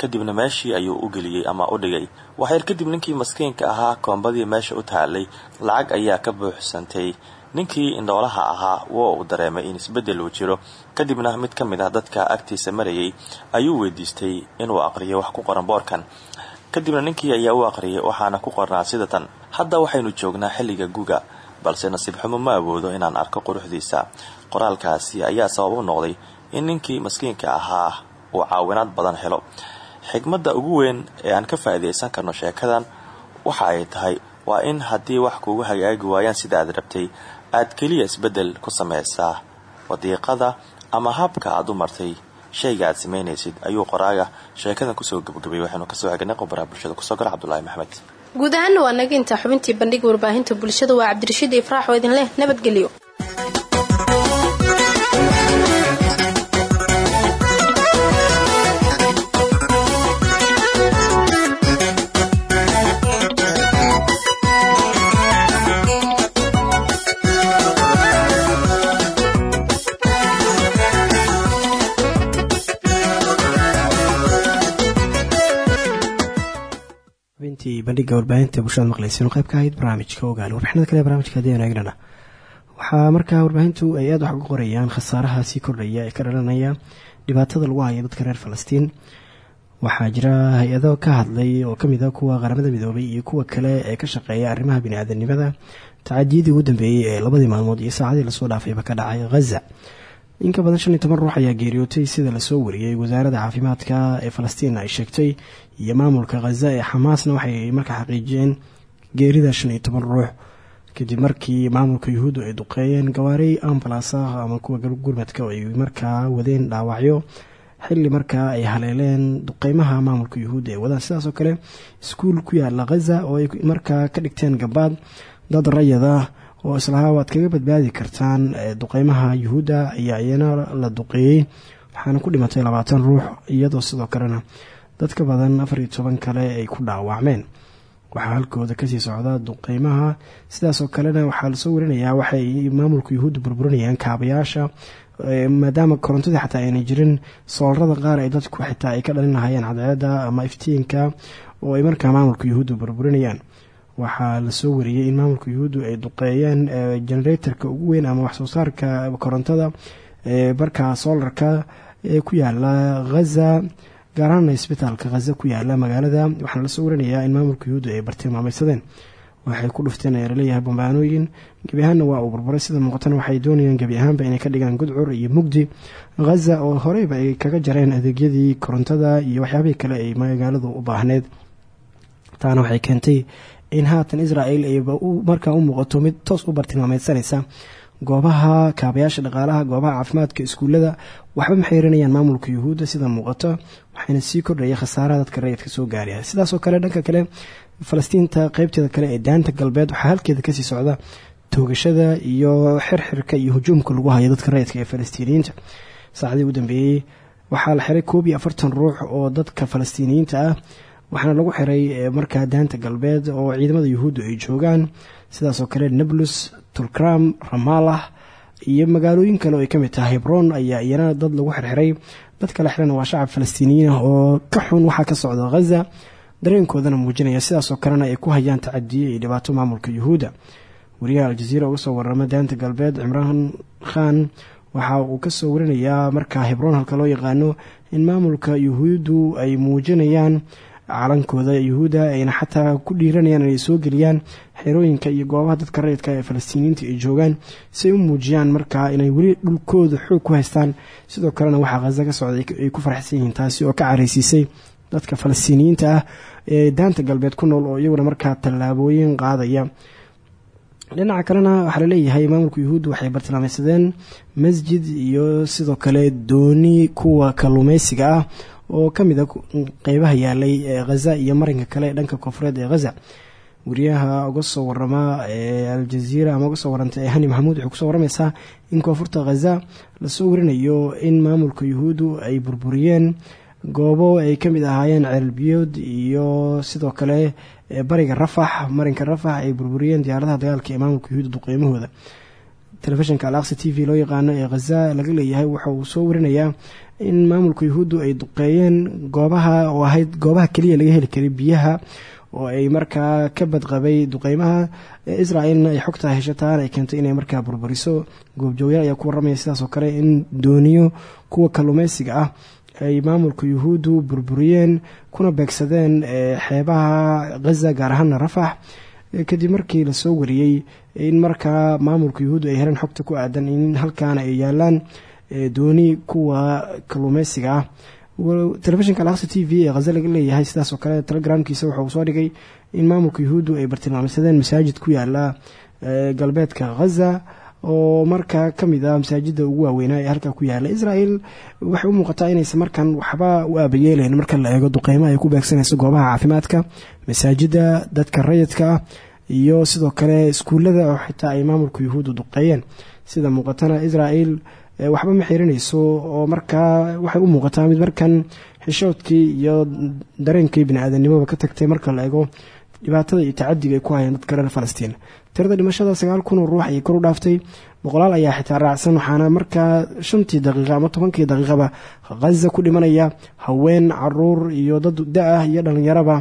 Kadibna meeshii ayuu u geliyey ama u dhigay. Waxyar kadib ninkii maskiinka ahaa koombadii meesha u taalay lacag ayaa ka buuxsantay. Ninkii indhoolaha ahaa wo uu dareemay in isbeddel uu jiro. Kadibna mid ka mid ah dadka agtiisa marayay ayuu weydiistay inuu aqriyo wax ku qoran boorkan. Kadibna ninkii ayaa u aqriyay waxaana ku qornaa sidatan hadda waxaynu joognaa xilliga guga balse nasiib xumo ma awoodo inaan arko quruxdiisa. Qoraalkaasi ayaa sabab u noqday in ninkii maskiinka ahaa uu caawinaad badan helo. Xigmadda ugu weyn ee aan ka faa'iidaysan karno sheekadan waxa ay tahay waa in haddii wax kuugu hagaagi waayaan sida aad rabtay aad keliya isbeddel ku samaysaa wadiiqada ama habka aad u martay. Shayga aad samaynaysid ayuu qoraaga sheekadan ku soo gabagabayay waxaynu ka soo xignay qobaraha bulshada ku soo gala cabdulaahi maxmed guud ahaana waa naga intaa xubintii bandhiga warbaahinta bulshada. Waa cabdirashiid ifraax oo idin leh nabadgelyo xubintii bandhiga warbaahinta bulshada maqlayseen qayb ka ahayd barnaamijka ogaal. Warbixinada kale ee barnaamijka haddii aan eegnana waxaa markaa warbaahintu ay aada wax uga qorayaan khasaaraha sii kordhaya ee ka dhalanaya dhibaatada lagu hayo dadka reer falastiin. Waxaa jira hay'ado ka hadlay oo ka mid a kuwa qaramada midoobay iyo kuwa kale ee ka shaqeeya arrimaha bini-aadanimada tacadiyadii ugu dambeeyey ee labadii maalmood iyo saacadii la soo dhaafayba ka dhacay ghaza in ka badan shan iyo toban ruux ayaa geeriyootay sida la soo wariyey wasaaradda caafimaadka ee falastiin ay sheegtay iyo maamulka khaza ee xamaasna waxay markaa xaqiijiyeen geerida shan iyo toban ruux. Kadib markii maamulka yuhuuddu ay duqeeyeen gawaari ambalas ah ama kuwa gurmadka oo ay markaa wadeen dhaawacyo xilli markaa ay haleeleen duqeymaha maamulka yuhuudda ee wadaan. Sidaasoo kale iskuul ku yaalla khaza oo ay markaa ka dhigteen gabaad dad rayada oo islahaa waad kaga badbaadi kartaan duqeymaha yuhuudda ayaa iyana la duqeeyey. Waxaana ku dhimatay labaatan ruux iyadoo sidoo kalena dad ka badan afar iyo toban kale ay ku dhaawacmeen. Waxaa halkooda ka sii socda duqeymaha. Sidaasoo kalena waxaa la soo warinayaa waxay maamulka yuhuudda burburinayaan kaabayaasha maadaama korontadii xataa aynay jirin soolarada qaar ay dadku xitaa ay ka dhalin lahayeen cadceeda ama iftiinka oo ay markaa maamulka yuhuudda burburinayaan waxaa la soo wariyey in maamulka yuhuuddu ay duqeeyeen generatorka ugu weyn ama waxsoo saarka korontada markaa soolarka ee ku yaalla khaza gaar ahaan isbitaalka khaza ku yaalla magaalada. Waxaana la soo warinayaa in maamulka yuhuuddu ay bartilmaameysadeen waxay ku dhufteen ayaa la leeyahay bambaanooyin gebi ahaanna waa uu burburay sida muuqatana waxay doonayaan gebi ahaanba inay ka dhigaan gudcur iyo mugdi. Khaza oo horeyba ay kaga jareen adeegyadii korontada iyo waxyaabihii kale ay magaaladu u baahneyd taana waxay keentay in haatan israel ay markaa u muuqato mid toos u bartilmaameysanaysa goobaha kaabayaasha dhaqaalaha goobaha caafimaadka iskuulada waxba ma xiirinayaan maamulka yuhuudda sida muuqato waxayna sii kordhaya khasaaraha dadka rayidka soo gaaraya. Sidaasoo kale dhanka kale falastiinta qeybteeda kale ee daanta galbeed waxaa halkeeda ka sii socda toogashada iyo xirxirka iyo hujuumka lagu hayo dadka rayidka ee falastiiniyiinta. Saacadii ugu dambeeyey waxaa la xiray koob iyo afartan ruux oo dadka falastiiniyiinta ah waxaana lagu xiray markaa daanta galbeed oo ciidamada yuhuuddu ay joogaan sidaasoo kale nablus tulkram ramalah iyo magaalooyin kale oo ay ka mid tahay hebron ayaa iyana dad lagu xirxiray. Dad kale xirana waa shacab falastiiniyiin ah oo ka xun waxaa ka socda khaza dareenkoodana muujinaya sidaasoo kalena ay ku hayaan tacadiye iyo dhibaato maamulka yuhuudda. Wariyaha aljaziira uga soo warama daanta galbeed cimraan khan waxa uu ka soo warinayaa markaa hebron halka loo yaqaano in maamulka yuhuuddu ay muujinayaan calankooda yuhuudda ayna xataa ku dhiiranayaan inay soo geliyaan xerooyinka iyo goobaha dadka rayidka ee falastiiniyiinta ay joogaan si ay u muujiyaan markaa inay weli dhulkooda xoog ku haystaan. Sidoo kalena waxaa khaza ka socday ay ku faraxsan yihiin taasi oo ka careysiisay dadka falastiiniyiinta ah ee daanta galbeed ku nool oo iyaguna markaa tallaabooyin qaadaya. Dhinaca kalena waxaa la leeyahay maamulka yuhuudda waxay bartilmaameysadeen masjid iyo sidoo kale dooni kuwa kalluumeysiga ah oo ka mid a qeybaha yaalay ee khaza iyo marinka kale dhanka koonfureed ee khaza wariyaha uga soo warama ee aljaziira ama uga soo warantay ee hani maxamuud waxay ku soo waramaysaa in koonfurta khaza la soo warinayo in maamulka yuhuuddu ay burburiyeen goobo ay ka mid ahaayeen ceelbiyood iyo sidoo kale bariga rafax marinka rafax ay burburiyeen diyaaradaha dagaalka ee maamulka yuhuudda duqeymahooda telefishinka alaqsa t v loo yaqaano ee khaza laga leeyahay waxa uu soo warinayaa in maamulka yuhuuddu ay duqeeyeen goobaha oo ahayd goobaha keliya laga heli karay biyaha oo ay markaa ka badqabay duqeymaha israaelna ay xogtaa heshataan ay keentay inay markaa burburiso. Goobjoogyaal ayaa ku waramaya sidaas oo kale in dooniyo kuwa kalluumeysiga ah ay maamulka yuhuuddu burburiyeen kuna beegsadeen xeebaha khaza gaar ahaana rafax kadib markii la soo wariyey in markaa maamulka yuhuuddu ay heleen xogta ku aadan in halkaana ay yaalaan dooni kuwa kalluumeysiga ah. Telefishinka alaqsa t v ee laga leeyahay sidaas oo kale telegramkiisa waxa uu soo dhigay in maamulka yuhuuddu ay bartilmaameysadeen masaajid ku yaalla galbeedka khaza oo markaa ka mid ah masaajida ugu waaweynaa ee halkaa ku yaalla israel waxay u muuqataa inaysan markan waxba u aabayeelayn marka la eego duqeymaha ay ku beegsanayso goobaha caafimaadka masaajida dadka rayidka ah iyo sidoo kale iskuulada oo xitaa ay maamulka yuhuudda duqeeyeen. Sida muuqatana israel waxba ma xirinayso oo markaa waxay u muuqataa mid markan xishoodkii iyo dareenkii bini-aadanimoba ka tagtay marka la eego dhibaatada iyo tacadiga ay ku hayeen dadka reer falastiin. Tirada dhimashada sagaal kun oo ruux ayay kor u dhaaftay. Boqolaal ayaa xitaa raacsan waxaana markaa shantii daqiiqa ama tobankii daqiiqaba khaza ku dhimanaya. Haween carruur iyo dad da'ah iyo dhalinyaraba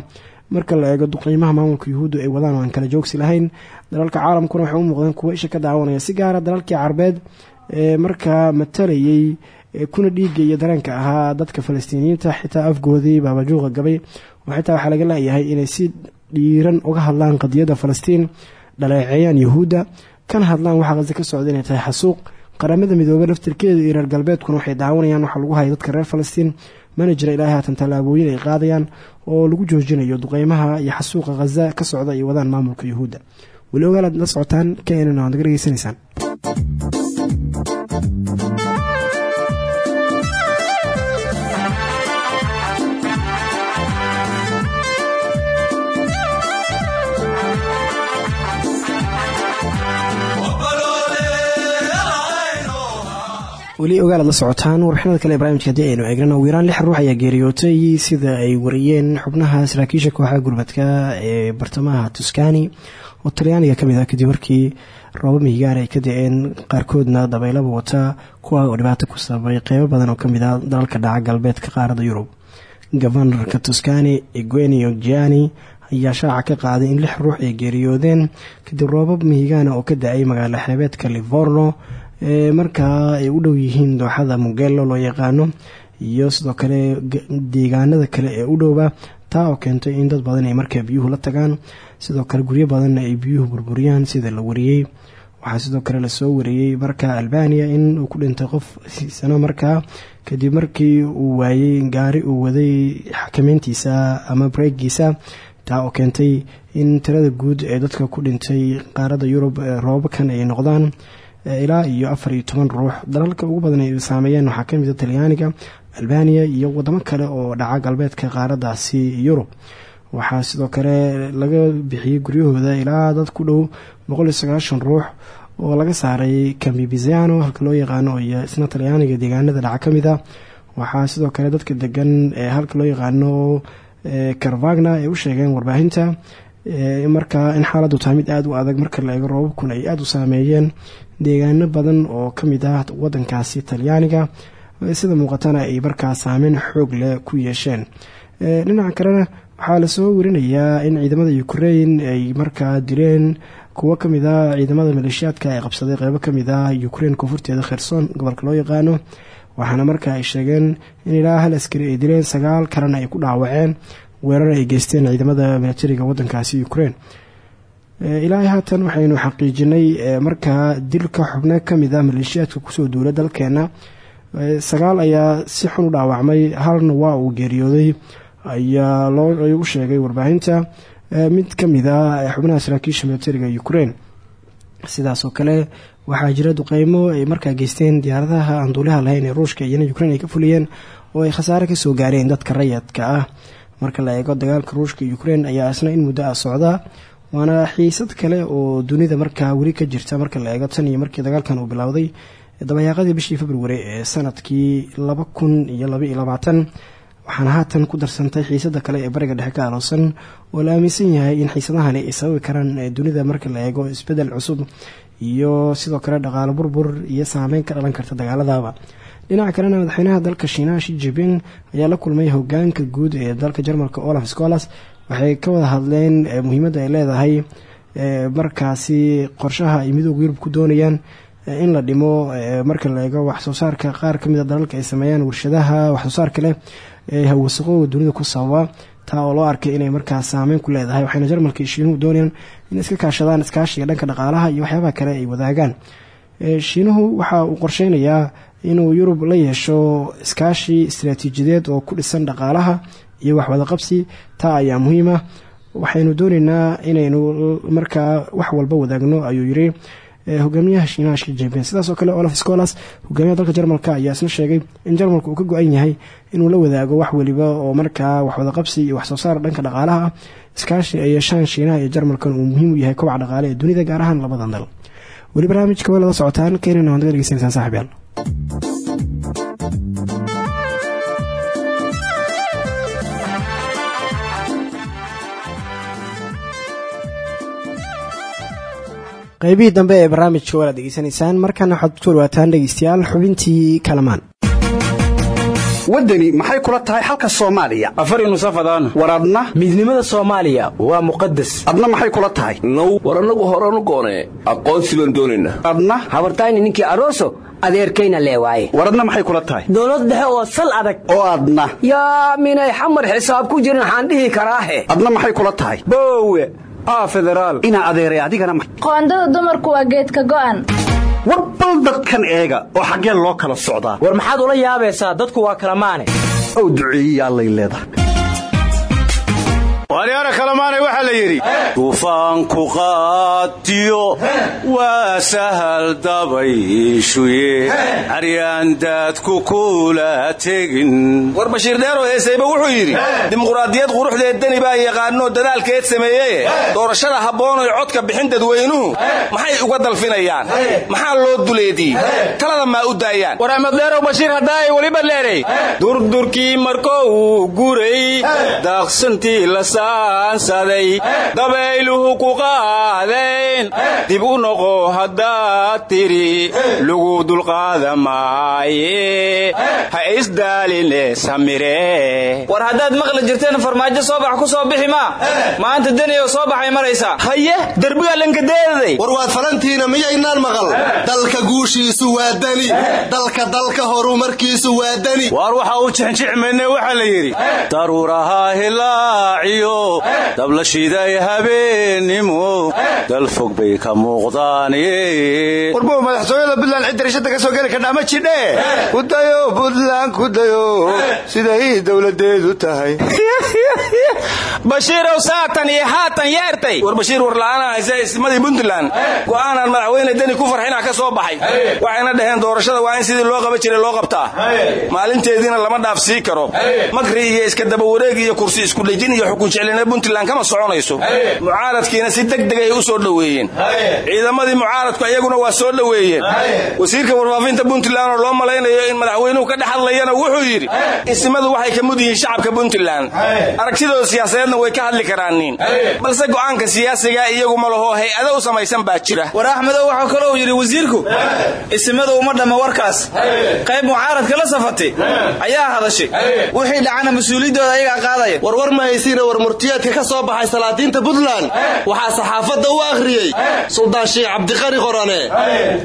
marka la eego duqiimaha maamulka yuhuuddu ay wadaan aan kala joogsi lahayn. Dalalka caalamkuna waxay u muuqdeen kuwo isha ka daawanaya. Si gaara dalalkii carbeed ee markaa matalayay kuna dhiiga iyo dareenka ahaa dadka falastiiniyiinta xitaa afgoodii baabajuuqa gabay. Oo xitaa waxaa laga leeyahay inay si dhiiran uga hadlaan qadiyadda falastiin dhaleeceeyaan yuhuudda. Kana hadlaan waxaa qase ka socda inay tahay xasuuq. Qaramada midoobey laftirkeeda iyo reer galbeedkuna waxay daawanayaan waxaa lagu haya dadka reer falastiin. Mana jira ilaahay haatan tallaabooyin ay qaadayaan oo lagu joojinayo duqeymaha iyo xasuuqa khaza ka socda ay wadaan maamulka yuhuudda. Weli ogaalaad la socotaan knn waad naga dhegeysanaysaan weli ogaalaad la socotaan. Warbixinada kale barnaamijka haddii aynu eegnana yaraan lix ruux ayaa geeriyootay sida ay wariyeen xubnaha saraakiisha kooxaha gurmadka ee bartamaha tuskani. Oo talyaaniga ka mid ah kadib markii rooba mihigaar ay ka da'een qaarkoodna dabeylaba wata kuwa oo dhibaato ku sababay qeybo badan oo ka mid ah dalalka dhaca galbeedka qaarada yurub. Gobanarka tuskani eguenio giani ayaa shaaca ka qaaday in lix ruux ay geeriyoodeen kadib roobab mihigaana oo ka da'ay magaalo xeebeedka livorno markaa ay u dhow yihiin dooxada mugello loo yaqaano iyo sidoo kale deegaanada kale ee u dhowba taa oo keentay in dad badan ay markaa biyuhu la tagaan sidoo kale guryo badanna ay biyuhu burburiyaan sida la wariyey. Waxaa sidoo kale la soo wariyey markaa albaniya in uu ku dhintay qof sano markaa kadib markii uu waayey gaari uu waday xakameyntiisa ama breegiisa taa oo keentay in tirada guud ee dadka ku dhintay qaarada yurub roobabkan ay noqdaan ilaa iyo afar iyo toban ruux. Dalalka ugu badan ay saameeyeen waxaa ka mid a talyaaniga albaniya iyo wadamo kale oo dhaca galbeedka qaaradaasi yurub. Waxaa sidoo kale laga bixiyey guryahooda ilaa dad ku dhow boqol iyo sagaashan ruux oo laga saaray cambibiziano halka loo yaqaano iyo isna talyaaniga deegaanada dhaca ka mid a waxaa sidoo kale dadka degan ee halka loo yaqaano carvagna ay u sheegeen warbaahinta markaa in xaaladdu tahay mid aada u adag marka la eego roobabkun ay aada u saameeyeen deegaano badan oo ka mid ah wadankaasi talyaaniga sida muuqatana ay markaa saameyn xoog leh ku yeesheen. Dhinaca kalena waxaa la soo warinayaa in ciidamada ukrain ay markaa dileen kuwo ka mid ah ciidamada maleeshiyaadka ay qabsaday qeybo ka mid ah ukrain koonfurteeda kherson gobolka loo yaqaano waxaana markaa ay sheegeen in ilaa hal askari ay dileen sagaal kalena ay ku dhaawaceen weerar ay geysteen ciidamada militariga wadankaasi ukrain ilaahay haatan waxaynu xaqiijinay markaa dilka xubno ka mid ah maleeshiyaadka ku soo duula dalkeena sagaal ayaa si xun u dhaawacmay halna waa uu geeriyooday. Ayaa loo sheegay warbaahinta. Mid ka mid ah xubnaha saraakiisha militariga ukrain sidaasoo kale waxaa jira duqeymo ay markaa geysteen diyaaradaha aan duuliha lahayn ee ruushka iyana ukrain ay ka fuliyeen oo ay khasaare ka soo gaareen dadka rayadka ah. Marka la eego dagaalka ruushka ukrain ayaa isna in muddo ah socda waana xiisad kale oo dunida markaa weli ka jirta marka la eego tan iyo markii dagaalkan uu bilowday dabayaaqadii bishii februari ee sannadkii laba kun iyo haatan ku darsantay xiisada kale ee bariga dhexe ka aloosan oo la aaminsan yahay in xiisadahani ay sababi karaan dunida marka la eego isbeddel cusub iyo sidoo kale dhaqaalo burbur iyo saameyn ka dhalan karta dagaaladaba dhinaca kalena madaxweynaha dalka shiinaha shi jiping ayaa la kulmay hogaanka guud ee dalka jarmalka olaf scolas waxay ka wada hadleen muhiimadda ay leedahay markaasi qorshaha ay midooda yurub ku doonayaan in la dhimo marka la eego waxsoo saarka qaar ka mid a dalalka ay sameeyaan warshadaha waxsoo saarka leh ee hawasaqooga dunida ku sababa taa oo loo arkay inay markaa saameyn ku leedahay. Waxayna jarmalka iyo shiinuhu doonayaan in iska kaashadaan iskaashiga dhanka dhaqaalaha iyo waxyaabaha kale ay wadaagaan. Shiinuhu waxa uu qorsheynayaa inuu yurub la yeesho iskaashi istaraatiijiyadeed oo ku dhisan dhaqaalaha iyo waxwadaqabsi taa ayaa muhiima waxaynu dooneynaa inaynu markaa wax walba wadaagno ayuu yiri ee hogaamiyaha shiinaha shi jinping sidaas oo kale olaf scolas hogaamiyaha dalka jarmalka ayaa isna sheegay in jarmalka uu ka go-an yahay inuu la wadaago wax weliba oo markaa waxwadaqabsi iyo wax soo saar dhanka dhaqaalaha. Ah iskaashi ay yeeshaan shiinaha iyo jarmalkan uu muhiim u yahay kobaca dhaqaale ee dunida gaar ahaan labadan dal. Weli barnaamijka waa lada socotaan keenina waad naga dhegeysanaysaan saaxiibyaal qaybihii dambe ee barnaamijka waad degeysanaysaan markana waxaad ku dhawaataan dhegeystayaal xubintii kalamaan. Waddani maxay kula tahay xalka soomaaliya? Afari nusafadaan war adna? Midnimada soomaaliya waa muqadas adna maxay kula tahay? Now war annagu horanu goonee aqoonsi baan doonaynaa adna? Habartayni ninkii aroso adeerkayna lee waaye. War adna maxay kula tahay? Dowlad dhexe oo sal adag. Oo adna. Yaa minay xamar xisaab ku jirin waxaan dhihi karaahe adna maxay kula tahay? Boowe aa federaal. Inaa adeeray adigana qoondada dumarku waa geedka go'an. War bal dadkan eega oo xaggee loo kala socdaa. War maxaad ula yaabaysaa? Dadku waa kala maane. Ow duceeyiya allay leedahay waryaara kalamaanay waxaa la yidhi duufaanku qaadiyo waa sahal dabayshuye aryaandaadku kula tegin. War bashiir dheero heesayba wuxuu yidhi dimuqraadiyad quruxdeed deni baa yaqaanoo dadaalkeed sameeyeye doorashada habboonoy codka bixin dadweynuhu maxay uga dalfinayaan? Maxaa loo duleediyey talada maa u daayaan? War axmed dheerow bashiir haddaay weliba leeray durdurkii markou guray daaqsantii saansaday dabayluhu ku qaadayn dib u noqo haddaad tiri lagu dulqaada maaye ha isdaaline samire war haddaad maqli jirteen farmaajo soo bax ku soo bixi maa maanta deniyo soo baxay maraysaa haye derbiga lankadeedaday war waad falantiina miyaynaan maqal? Dalka guushiisu waa deni. Dalka dalka horumarkiisu waa deni. Waar waxa uu jixinjixmayne waxaa la yidhi daruuraha hilaaciyo dabla shiday habeennimo dal fog bay ka muuqdaane warbuhu madaxtooyada buntland cidda rishada ka soo geli kadhaa ma jidhe? Kudayo buntland kudayo siday dowladeedu tahay. Bashiirow saatan iyo haatan yeertay. War bashiir war la'aana haysa ismadii puntland. Go'aanaan madaxweyne deni ku farxinaa ka soo baxay. Waxayna dhaheen doorashada waa in sidii loo qaban jiray loo qabtaa. Maalinteediina lama dhaaf sii karo. Makri iyo iska daba wareeg iyo kursi isku dhejin iyo xukun jeclina puntland kama soconayso. Mucaaradkiina si degdegay u soo dhoweeyeen. Ciidamadii mucaaradku iyaguna waa soo dhoweeyeen. Wasiirka warfaafinta puntland oo loo malaynayo in madaxweynuhu ka dhex hadlayana wuxuu yidhi ismadu waxay ka mud yihiin shacabka puntland. Aragtidooda siyaasadeedna way ka hadli karaanin balse go'aanka siyaasiga iyagu ma laho hay'ado u samaysan baa jira. War axmedow waxaa kalou yidhi wasiirku isimadu uma dhamma warkaas. Qayb mucaaradka la safatay ayaa hadashay. Wixii dhacana mas'uuliyaddooda ayagaa qaadaya. Warwar ma haysiina war murtiyeedka ka soo baxay salaadiinta puntland waxaa saxaafadda u akhriyey suldaan sheekh cabdiqani qorane.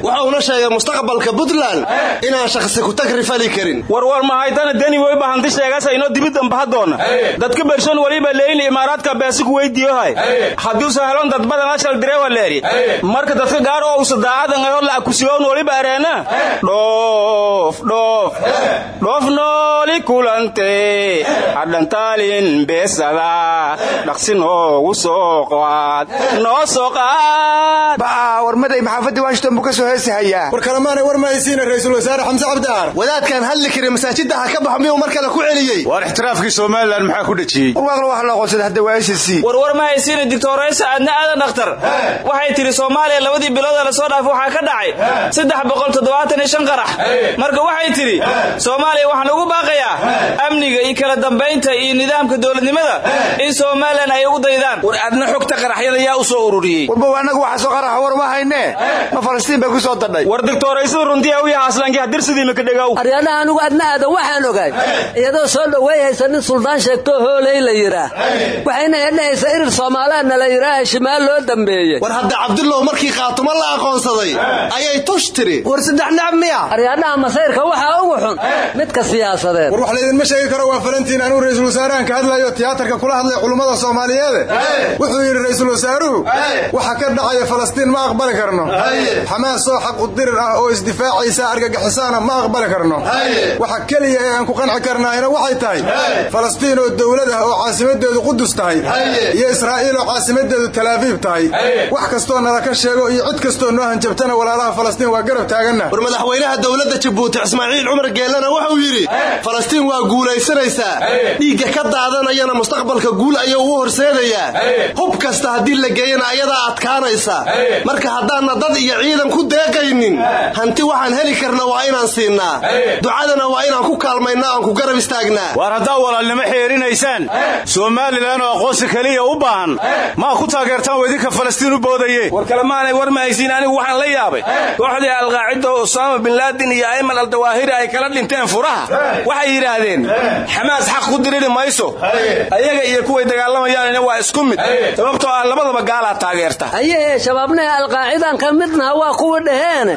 Wuxuuna sheegay mustaqbalka puntland inaan shakhsi ku tagri fali karin warwar mahaytana deni way bahanti sheegasa inoo dibidan bahadoona dadka bershon waliba leeyni imaaraadka beesiku weydiiyohay haddii sahelon dad badan ashal direwa leeri marka dadka gaar oo usa daacadan ayo la akusiyoon waliba areena dhoof dhoof dhoof nooli kulante hadhantaalin beesada dhaqsi noogu soo qaad noo soo qaad war maday maxaafadii washington buu ka soo heesi hayaa war kalemaanay war ma haysiina ra'iisul wasaare xamse cabdiaar wadaadkaan hadli kari masaajidda ha ka baxo miyuu mar kale ku celiyey? War ixtiraafkii somalilan maxaa ku dhejiyey? Warwaaqla wax la aqoonsada hadda waa icc warwar ma haysiina dictoraysa aadna aadan dhakhtar waxay tidhi soomaaliya labadii bilood ee la soo dhaafay waxaa ka dhacay saddex boqol toddobaatan iyo shan qarax. Marka waxay tidhi soomaaliya waxaan ugu baaqayaa amniga iyo kala dambaynta iyo nidaamka dowladnimada in somalilan ay ugu daydaan. War aadna xogta qaraxyada yaa u soo ururiyey. Warbow annagu waxa soo qaraxa war ma haynee ma falastiin bay ku soo dadhay war dictoraysada runtii u yaha aslankii hadirsidii maka dhegow aryadaha anugu adna aadan waxaan ogaay iyadoo soo dhoweeyhaysa nin suldaan sheegtoo hooley la yidhaah waxayna dhahaysa irir soomaaliana la yidhaaha shimaal loo dambeeyey. War hadda cabdullow markii qaatumo la aqoonsaday ayay tush tiri. War saddex nacab miya. Aryadaha masayrka waxaa ugu xun. Midka siyaasadeed. War wax laydinma sheegi karo waa falantiin anuu ra'iisul wasaarahan ka hadlayo tiyaatarka kula hadlay hadlay culummada soomaaliyeede? Wuxuu yidhi ra'iisul wasaaruhu waxa ka dhacaya falastiin ma aqbali karno. Xamaas oo xaq u dirir ah oo isdifaacaysa argagixisaana ma aqbali karno. Waxa keliya ee aan ku qanci karnaahina waxay tahay falastiin oo dowlad ah oo caasimadeedu qudus tahay iyo israa'iil oo caasimadeedu talaafiib tahay. Wax kastoo nala ka sheego iyo cid kastoo noo hanjabtana walaalaha falastiin waa garab taaganna. War madaxweynaha dowladda jabuuti ismaaciil cumar geellana wuxuu yidhi falastiin waa guulaysanaysaa. Dhiigga ka daadanayana mustaqbalka guul ayuu u horseedayaa hub kasta haddii la geeyana ayadaa adkaanaysa. Marka haddaanna dad iyo ciidan ku deeqaynin hanti waxaan heli karna waa inaan siinnaa ducadana waa inaan ku kaalmaynaa aan ku garab istaagnaa waar haddaa walaalnimo xeerinaysaan somalilan oo aqoonsi keliya u baahan maa ku taageertaan wadinka falastiin u boodaye war kale maanay war mahaysiin anigu waxaan la yaabay. Kooxdii alqaacida oo usaama bin laadin iyo ayman aldawaahiri ay kala dhinteen furaha. Waxay yidhaahdeen xamaas xaq ku diriri mayso. Ayaga iyo kuway dagaalamayaanina waa isku mid. Sababtoo ah labadaba gaalaa taageerta. Ayahee shabaabnaha alqaacidan ka midnaha waa kuwa dhaheen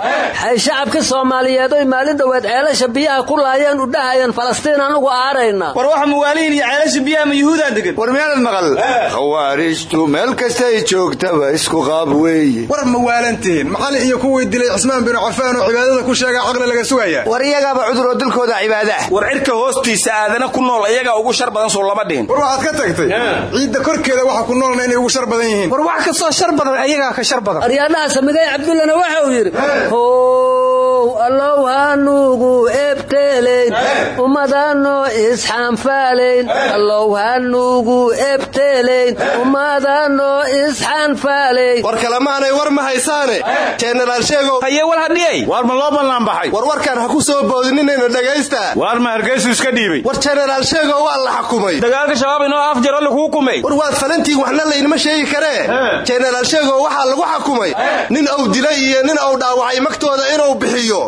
xay shacabka soomaaliyeed oy maalin dhoweed ceelasha biyaha ku laayeen u dhahayeen falastiin anugu aarayna. War waxa muwaalihin iyo ceelasha biyaha ma yuhuudaa degan war miyaanad maqal? Khawaarijtu meel kastay joogtaba isku qaab weeye war ma waalantihiin macalin iyo kuwii dilay cismaan binu cafaan oo cibaadada ku sheega caqli laga sugaya. War iyagaaba cudur oo dilkooda cibaada. Ah war cirka hoostiisa aadana ku nool iyagaa ugu shar badan soo lama dhihin. War waxaad ka tagtay ciidda korkeeda waxa ku noolna inay ugu shar badan yihiin. War wax kastoo shar badan ayagaa ka shar badan. Aryaadhaha samigay cabdullana waxa uu yidhi how allow hanuugu ebteelayn ummadanoo isxaanfaalayn allow hanuugu ebteelayn ummadanoo isxaanfaalayn war kalemaanay war ma haysaane. Jenaraal sheegow haye war hadhiyey waar ma loo ballanbaxay war warkaan ha ku soo boodininayna dhegaysta waar ma hargaysu iska dhiibay? War jenaraal sheegow waa la xukumay. Dagaalka shabaab inoo af jaro lagu hukumay. War waad falantiin waxna laynima sheegi karee jenaraal sheegow waxaa lagu xukumay. Nin uu dilay iyo nin uu dhaawacay magtooda inuu bixiyo.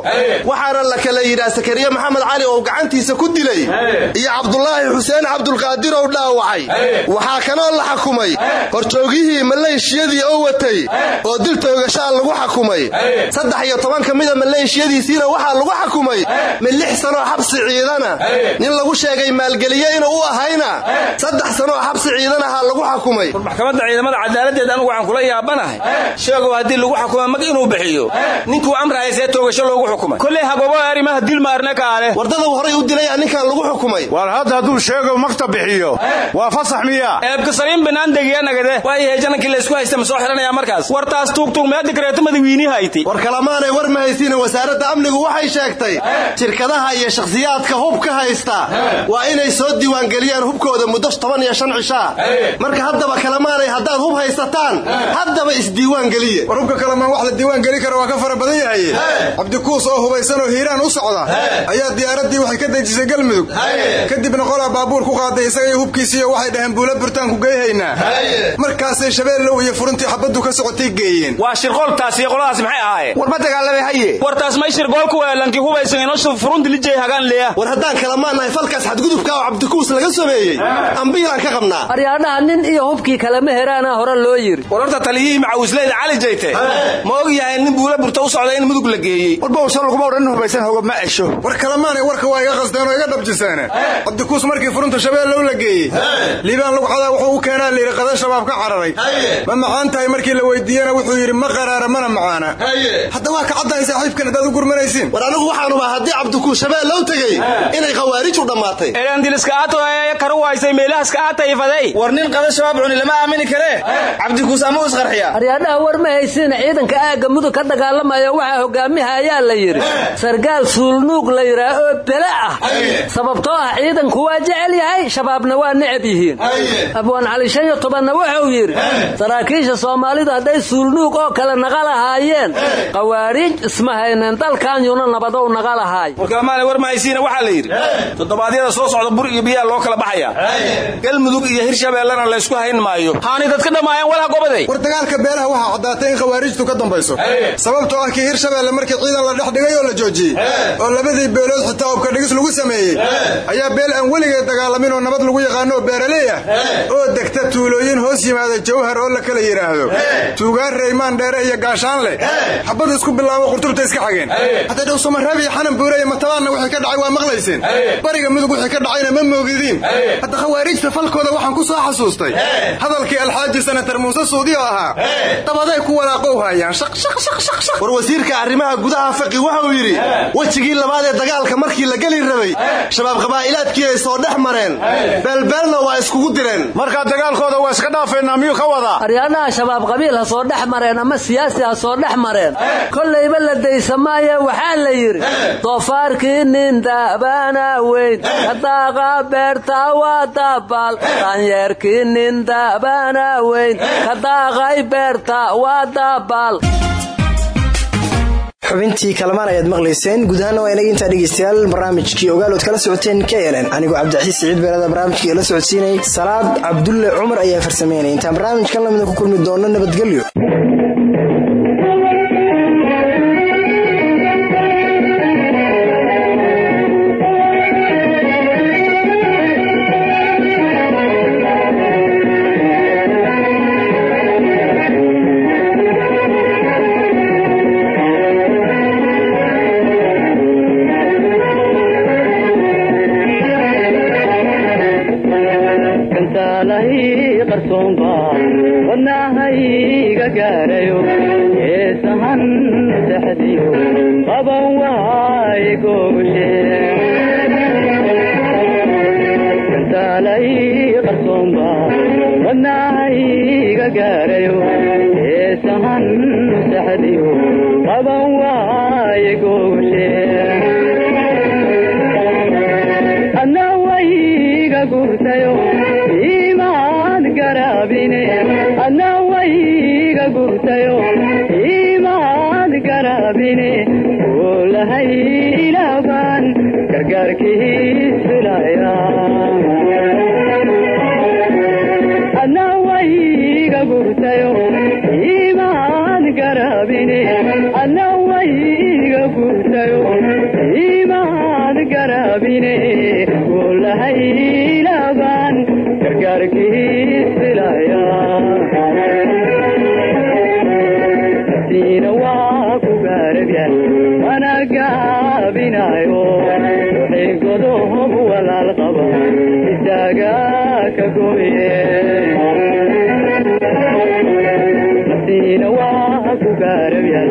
Waxaana la kala yidhaa sakariye maxamed cali oo gacantiisa ku dilay. Iyo cabdulaahi xuseen cabdulqaadir ou dhaawacay. Waxaa kanoo la xukumay. Horjoogihii maleeshiyadii oo watay. Oo dil toogashaa lagu xukumay. Saddex iyo toban ka mida maleeshiyadiisiina waxaa lagu xukumay. Mid lix sanoo xabsi ciidana. Nin lagu sheegay maalgeliye inuu u ahayna saddex sanoo xabsi ciidan ahaa lagu xukumay war maxkamadda ciidamada cadaaladdeed anigu waxaan kula yaabanahay sheegow haddii lagu xukuma mag inuu bixiyo. Ninkuu amrahaya see toogasho loogu xukumay. Kolley hagobo arrimaha dil maarne kaale wardaduu horay u dilaya ninkan lagu xukumay. Waar hadda hadduu sheegow magta bixiyo. Waa fasax miya eebka saliim banaan degiya nagade. Waayahay janankii laysku haysta ma soo xidhanaya markaas? War taas tuugtuug mee dikreeto madawiini hayti. War kalamaanay war ma haysiina wasaaradda amnigu waxay sheegtay shirkadaha iyo shakhsiyaadka hub ka haysta waa inay soo diiwaangeliyaan hubkooda muddo shan cishaa. Marka haddaba kalamaanay haddaad hub haysataan haddaba isdiiwaangeliye. War hubka kalamaan wax la diiwaan geli kara waa ka fara badan yahay. Cabdikuus oo hubaysan oo hiiraan u socda ayaa diyaaraddii waxay ka dejisay galmudug. Kadibna qolaa baabuur ku qaaday isaga iyo hubkiisiiyo waxay dhaheen buula burtaan ku geyhaynaa. Markaasay shabeellow iyo furuntii xabaddu ka socotay geeyeen. Waa shirqooltaas iyo qoladaas maxay ahaayeen war ma dagaalamay haye. Wartaas may shirqoolku weelankii hubaysan inoo furunti lijay hagaan leeya war haddaan kalamaannahay falkaas xadgudubka oo cabdikuus laga sameeyey ambiilaan ka qabnaa? Aryaadhaha nin iyo hubkii kalema heraana hore loo yiri. War horta taliyihii macawisleyda cali jayte ma og yahay nin buula burta u socda in mudug la geeyey? Warbawsha laguma odhan nin hubaysan hoga ma cesho war kalamaanay warka waa iga qasdeen oo iga dhabjiseene cabdikuus markii furunta shabeellow la geeyey. Liibaan lugxadaa wuxuu u keenaa layidhi qadan shabaab ka cararay. Ma macaan tahay markii la weydiiyena wuxuu yidhi ma qaraara mana macaana. Hadda waa kacaddahay saaxiibkan haddaad u gurmanaysiin war anigu waxaanuba haddii cabdikuus shabeellow tegey inay khawaarij u dhammaatay aatayfaday war nin qada shabaab cuni lama aamini karee cabdikuus ama u isqarxiya. Aryaadhaha war ma haysiina ciidanka aagga mudug ka dagaalamaya waxaa hogaamiha ayaa la yidhi. Sargaal suulnuug la yidhaah oo bele ah. Sababtoo ah ciidanku waa jecel yahay shabaabna waa necab yihiin. Abwaan cali shan iyo tobanna wuxuu yidhi saraakiisha soomaalidu hadday suulnuug oo kale naqa lahaayeen. Qawaariij isma hayneen dalkaanyuna nabadow naqa lahaay. Warkalamaana war mahaysiina waxaa la yidhi. Toddobaadyada soo socda bur iyo biyaa loo kala baxaya galmudug iyo hirshabeellena laysku hayn maayo. Haani dadka dhammaayeen walha gobaday war dagaalka beelaha waxaa caddaatay in khawaarijtu ka dambayso. Sababtoo ah kii hirshabeelle markii ciidan la dhex dhigay oo la joojiyey oo labadii beelood xitaa ubka dhigis lagu sameeyey ayaa beel aan weligeed dagaalamin oo nabad lagu yaqaano oo beeraley ah oo degta tuulooyin hoos yimaada jawhar oo la kala yidhaahdo tuugaan reymaan dheere iyo gaashaan leh. Xabadu isku bilaabo qurtubta iska xageen. Hadda dhow somaraabi iyo xanan buure iyo matabaanna wixii ka dhacay waa maqlayseen bariga mudug wixii ka dhacayna ma moogidiin hadda khawaarijta falkooda waxaan ku soo xasuustay. Hadalkii alxaaji senatar muuse suudi oo ahaa. Dabaday ku walaaqow hayaan. War wasiirka arrimaha gudaha faqi wuxuu yidhi wejigii labaad ee dagaalka markii la geli rabay shabaab qabaa'ilaadkii ay soo dhex mareen. Beelbeelna waa iskugu direen. Markaa dagaalkooda waa iska dhaafeynaa miyuu ka wadaa? Aryaanaha shabaab qabiil ha soo dhex mareen ama siyaasi ha soo dhex mareen. Kollayba la daysamaaye waxaa la yidhi doofaarkii nin daabana weyn ka daaqa beerta waa dabaal daanyeerkii nin daabana weyn. Ka daaqay beerta waa xubintii kalamaan ayaad maqlayseen. Guud ahaana waa inaga intaa dhegeystayaal barnaamijkii ogaalood kala socoteen k ln anigoo cabdixasiis siciid beelada barnaamijkii la socodsiinayay salaad cabdulle cumar ayaa farsameynaya intaan barnaamijkan lamida ku kulmi doono nabadgelyo garaabine oolahay ilaabaan gargaarkiis filaya siina waa ku gaarabyan mana gaabinayo godob walaal qaba isaaga ka gooye siina waa ku gaarabyan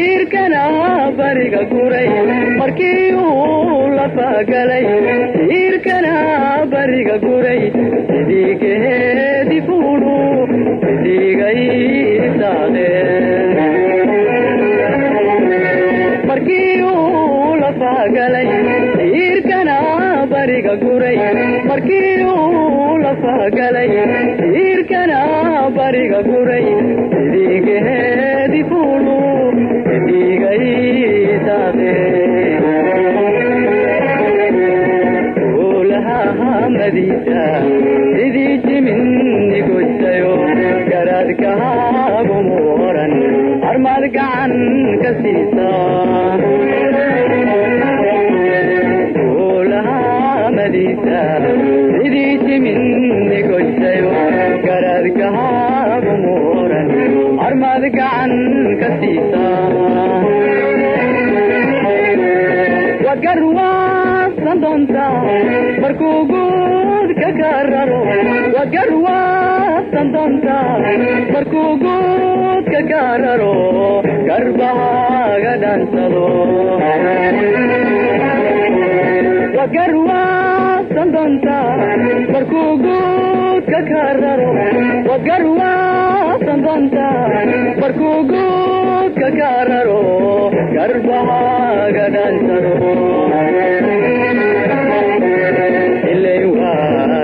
hiirkana bariga guray markii uu lafagalay. Tiirkana bariga guray sidii geedi fuulu sidiigay saaqeen markii uu lafagalay tiirkana bariga guray. Markii uu lafagalay tiirkana bariga guray sidii uulahamadiisa sidii jiminni goysayo garaadkahaagumu oran armaad gacan ka siisa uulahamadiisa sidii jiminni goysayo garaadkahaagumu oran armaad gacan ka siisa wagarwaasan doonta markuu guudka ka raro garbahaaga dhansado wagarwaasan doonta markuu guudka ka raro wagarwaasan doonta markuu guudka ka raro garbahaaga dhansado ilay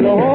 iqalloocan